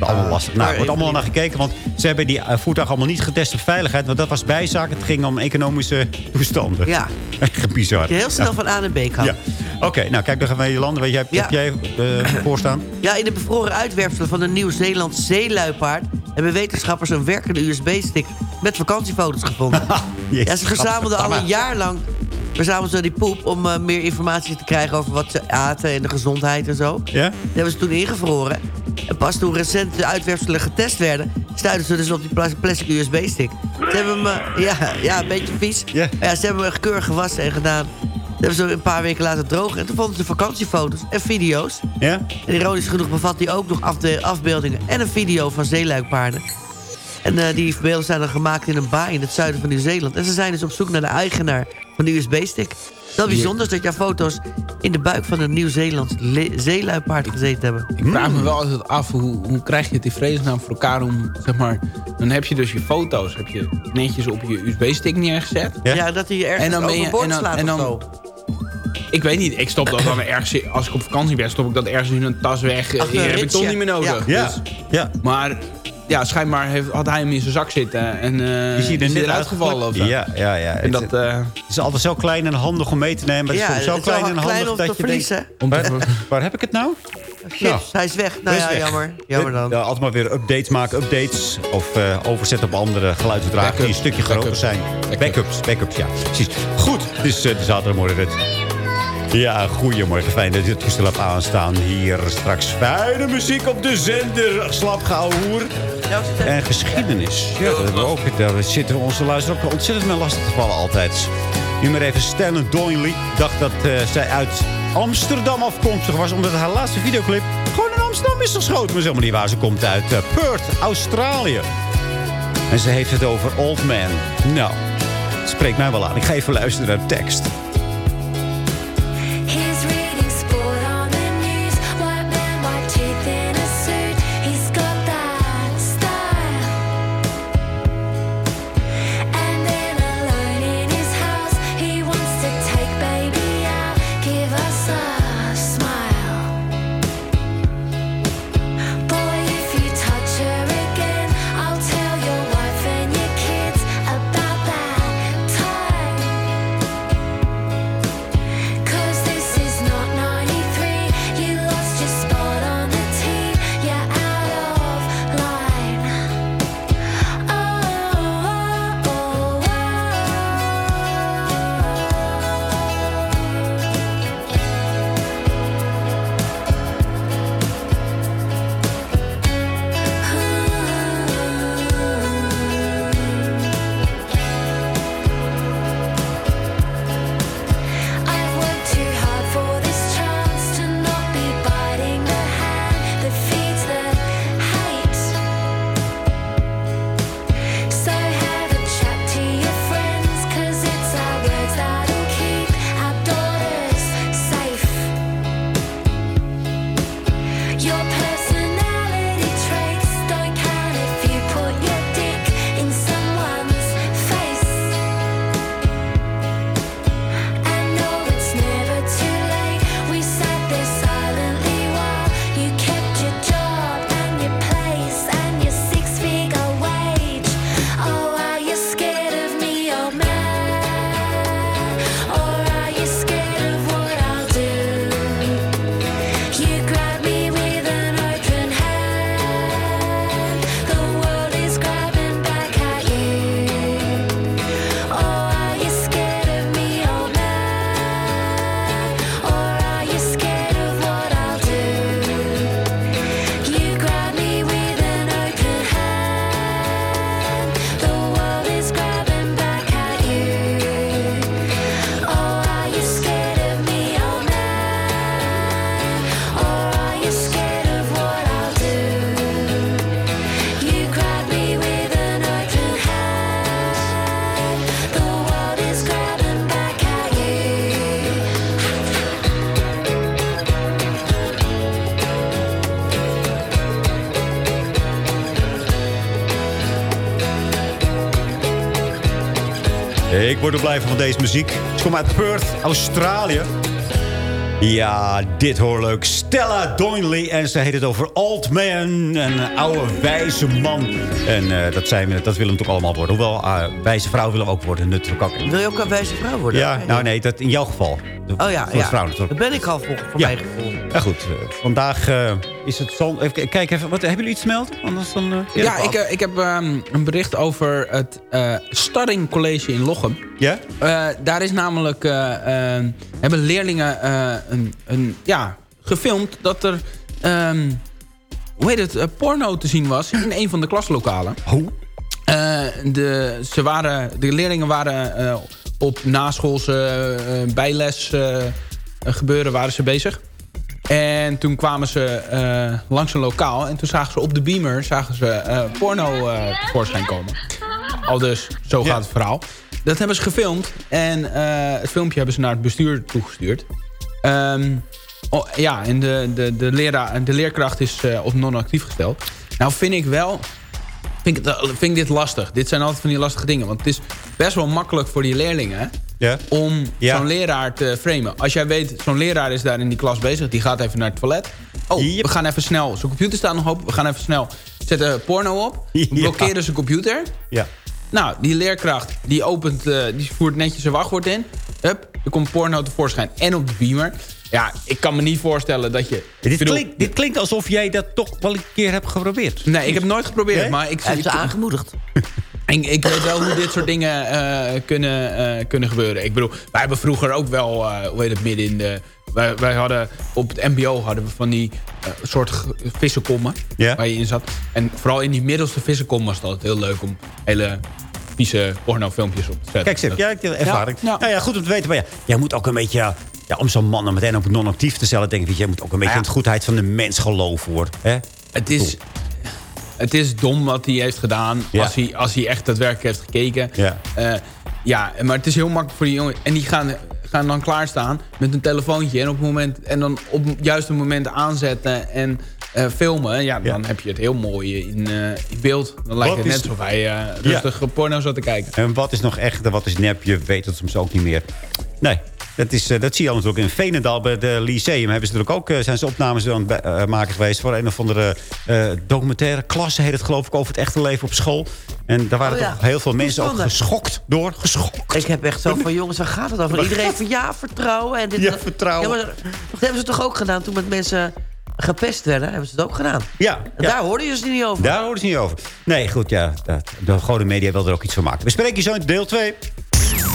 L: allemaal lastig. Nou, er wordt allemaal naar gekeken. Want ze hebben die voertuigen allemaal niet getest op veiligheid. Want dat was bijzaak. Het ging om economische toestanden.
K: Ja.
L: Echt bizar.
K: Dat je heel snel
L: Ja.
K: van A naar B kan.
L: Ja. Oké, nou kijk, dan gaan we je landen. Weet jij,
K: Ja.
L: Heb jij eh voorstaan?
K: Ja, in de bevroren uitwerpselen van een Nieuw-Zeeland zeeluipaard... hebben wetenschappers een werkende USB-stick met vakantiefoto's gevonden. [LAUGHS] Ja, ze verzamelden al een jaar lang verzamelden ze die poep... om eh, meer informatie te krijgen over wat ze aten en de gezondheid en zo.
L: Ja?
K: Dat hebben ze toen ingevroren. En pas toen recent de uitwerpselen getest werden... stuitten ze dus op die pla- plastic USB-stick. Ze hebben eh, ja, ja, een beetje vies.
L: Ja.
K: Ze hebben hem keurig gewassen en gedaan. Dat hebben ze een paar weken laten drogen. En toen vonden ze vakantiefoto's en video's.
L: Ja?
K: En ironisch genoeg bevat die ook nog afbeeldingen en een video van zeeluikpaarden. En eh, die beelden zijn dan gemaakt in een baai in het zuiden van Nieuw-Zeeland. En ze zijn dus op zoek naar de eigenaar van de USB-stick. Wel bijzonder is dat jouw foto's in de buik van een Nieuw-Zeelands zeeluipaard gezeten hebben.
M: Ik vraag me wel altijd af, hoe, hoe krijg je het in vredesnaam voor elkaar om, zeg maar... Dan heb je dus je foto's, heb je netjes op je USB-stick neergezet.
K: Ja, dat hij je ergens overboord slaat
M: en
K: of
M: dan,
K: zo.
M: Ik weet niet, ik stop dat dan ergens... Als ik op vakantie ben, stop ik dat ergens in een tas weg.
K: Een
M: heb ik toch niet meer nodig.
L: Ja.
M: Dus-
L: ja.
M: maar ja, schijnbaar heeft, had hij hem in zijn zak zitten en eh
L: Je ziet er
M: is hij
L: net
M: eruit gevallen. Of zo.
L: Ja, ja, ja.
M: En dat, eh,
L: Het is altijd zo klein en handig om mee te nemen. Maar
K: Ja,
L: het is zo klein en
K: klein
L: handig
K: om
L: dat
K: te
L: je denkt...
K: verliezen.
L: Waar, waar heb ik het nou?
K: Shit, hij is weg. Nou
L: Is
K: ja,
L: weg.
K: jammer. Jammer dan.
L: Ja, altijd maar weer updates maken, updates. Of eh overzetten op andere geluidsdragers die een stukje groter zijn. Backups, backups, ja. Precies. Goed, het is eh, de zaterdagmorgen. Ja, goedemorgen. Fijn dat je het toestel hebt aanstaan. Hier straks fijne muziek op de zender. Slap hoer. En geschiedenis. Ja, dat hebben we ook. Daar zitten we onze luisteraars ook ontzettend mee lastig te vallen altijd. Nu maar even Stanley Doyle. dacht dat eh, zij uit Amsterdam afkomstig was. Omdat haar laatste videoclip gewoon in Amsterdam is geschoten. Maar helemaal niet waar. Ze komt uit eh, Perth, Australië. En ze heeft het over Old Man. Nou, het spreekt mij wel aan. Ik ga even luisteren naar de tekst. Ik word er blij van deze muziek. Ze komen uit Perth, Australië. Ja, dit hoor leuk. Stella Doynley. En ze heet het over Old Man. Een oude wijze man. En eh, dat, zijn we, dat willen we toch allemaal worden. Hoewel, uh, wijze vrouw willen we ook worden. Natuurlijk ook.
K: Wil je ook een wijze vrouw worden?
L: Ja, nou nee, dat in jouw geval.
K: Oh ja, ja.
L: natuurlijk.
K: dat ben ik al voor, voor
L: Ja.
K: mijn gevoel.
L: Ja goed, eh, vandaag eh, is het zo... Even, kijk even, wat, hebben jullie iets te melden? Anders dan... eh,
M: Ja, ik, ik heb ehm, een bericht over het eh Starring College in Lochem.
L: Ja?
M: Eh, daar is namelijk... eh, eh, hebben leerlingen eh, een, een, ja, gefilmd dat er... ehm, hoe heet het? porno te zien was in een van de klaslokalen.
L: Hoe?
M: de, ze waren, de leerlingen waren eh, op naschoolse eh, bijles eh, gebeuren waren ze bezig. En toen kwamen ze eh, langs een lokaal. En toen zagen ze op de beamer zagen ze, eh, porno eh tevoorschijn komen. Al dus, zo gaat het verhaal. Dat hebben ze gefilmd. En eh, het filmpje hebben ze naar het bestuur toegestuurd. Oh, ja, en de, de, de, leraar, de leerkracht is eh, op non-actief gesteld. Nou vind ik wel... Vind ik, vind ik dit lastig. Dit zijn altijd van die lastige dingen. Want het is best wel makkelijk voor die leerlingen...
L: Ja.
M: om
L: Ja.
M: zo'n leraar te framen. Als jij weet, zo'n leraar is daar in die klas bezig... die gaat even naar het toilet. Oh, we gaan even snel... Zijn computer staat nog open. We gaan even snel zetten porno op. We [LAUGHS]
L: Ja.
M: blokkeren zijn computer.
L: Ja.
M: Nou, die leerkracht die opent, eh, die voert netjes zijn wachtwoord in. Hup, er komt porno tevoorschijn en op de beamer. Ja, ik kan me niet voorstellen dat je...
L: Dit,
M: ik bedoel-
L: klinkt, dit klinkt alsof jij dat toch wel een keer hebt geprobeerd.
M: Nee, ik heb nooit geprobeerd,
L: Nee?
M: maar ik...
K: Hij heeft ze
M: ik-
K: aangemoedigd. [LAUGHS]
M: ik, ik weet wel hoe dit soort dingen eh, kunnen, eh, kunnen gebeuren. Ik bedoel, wij hebben vroeger ook wel, eh, hoe heet het, midden in de... Wij, wij hadden, op het mbo hadden we van die soort vissenkommen waar je in zat. En vooral in die middelste vissenkom was het altijd heel leuk om hele vieze pornofilmpjes op te zetten.
L: Kijk, Sip, jij hebt de ervaring.
M: Ja, ja.
L: Nou ja, goed om te weten. Maar ja, jij moet ook een beetje... Ja, ja, om zo'n man dan meteen op non-actief te stellen... denk ik, jij moet ook een beetje
M: Ja.
L: in de goedheid van de mens geloven, hoor. Hè?
M: Het is, het is dom wat hij heeft gedaan.
L: Ja.
M: Als, hij, als hij echt daadwerkelijk heeft gekeken.
L: Ja.
M: Eh, ja, maar het is heel makkelijk voor die jongen. En die gaan, gaan dan klaarstaan met een telefoontje. En, op het moment, en dan op het juiste moment aanzetten en eh, filmen. Ja, dan heb je het heel mooi in, eh, in beeld. Dan lijkt
L: Wat
M: het net alsof hij eh, rustig porno zat te kijken.
L: En wat is nog echt en wat is nep? Je weet het soms ook niet meer. Nee, dat, is, eh, dat zie je al natuurlijk in Veenendaal bij de Lyceum. Hebben ze natuurlijk ook, eh, zijn ze opnames aan het eh, maken geweest... voor een of andere documentaire klasse, heet het geloof ik... over het echte leven op school. En daar waren
K: Oh ja.
L: toch heel veel mensen ook geschokt door. Geschokt.
K: Ik heb echt zo van, jongens, waar gaat het over? Iedereen van, ja, vertrouwen. En dit,
L: Ja, vertrouwen.
K: Ja, maar dat hebben ze toch ook gedaan toen met mensen gepest werden? Hebben ze het ook gedaan?
L: Ja,
K: daar hoorden je ze niet over.
L: Daar hoorden ze niet over. Nee, goed, ja. dat- De gewone media wil er ook iets van maken. We spreken je zo in deel 2.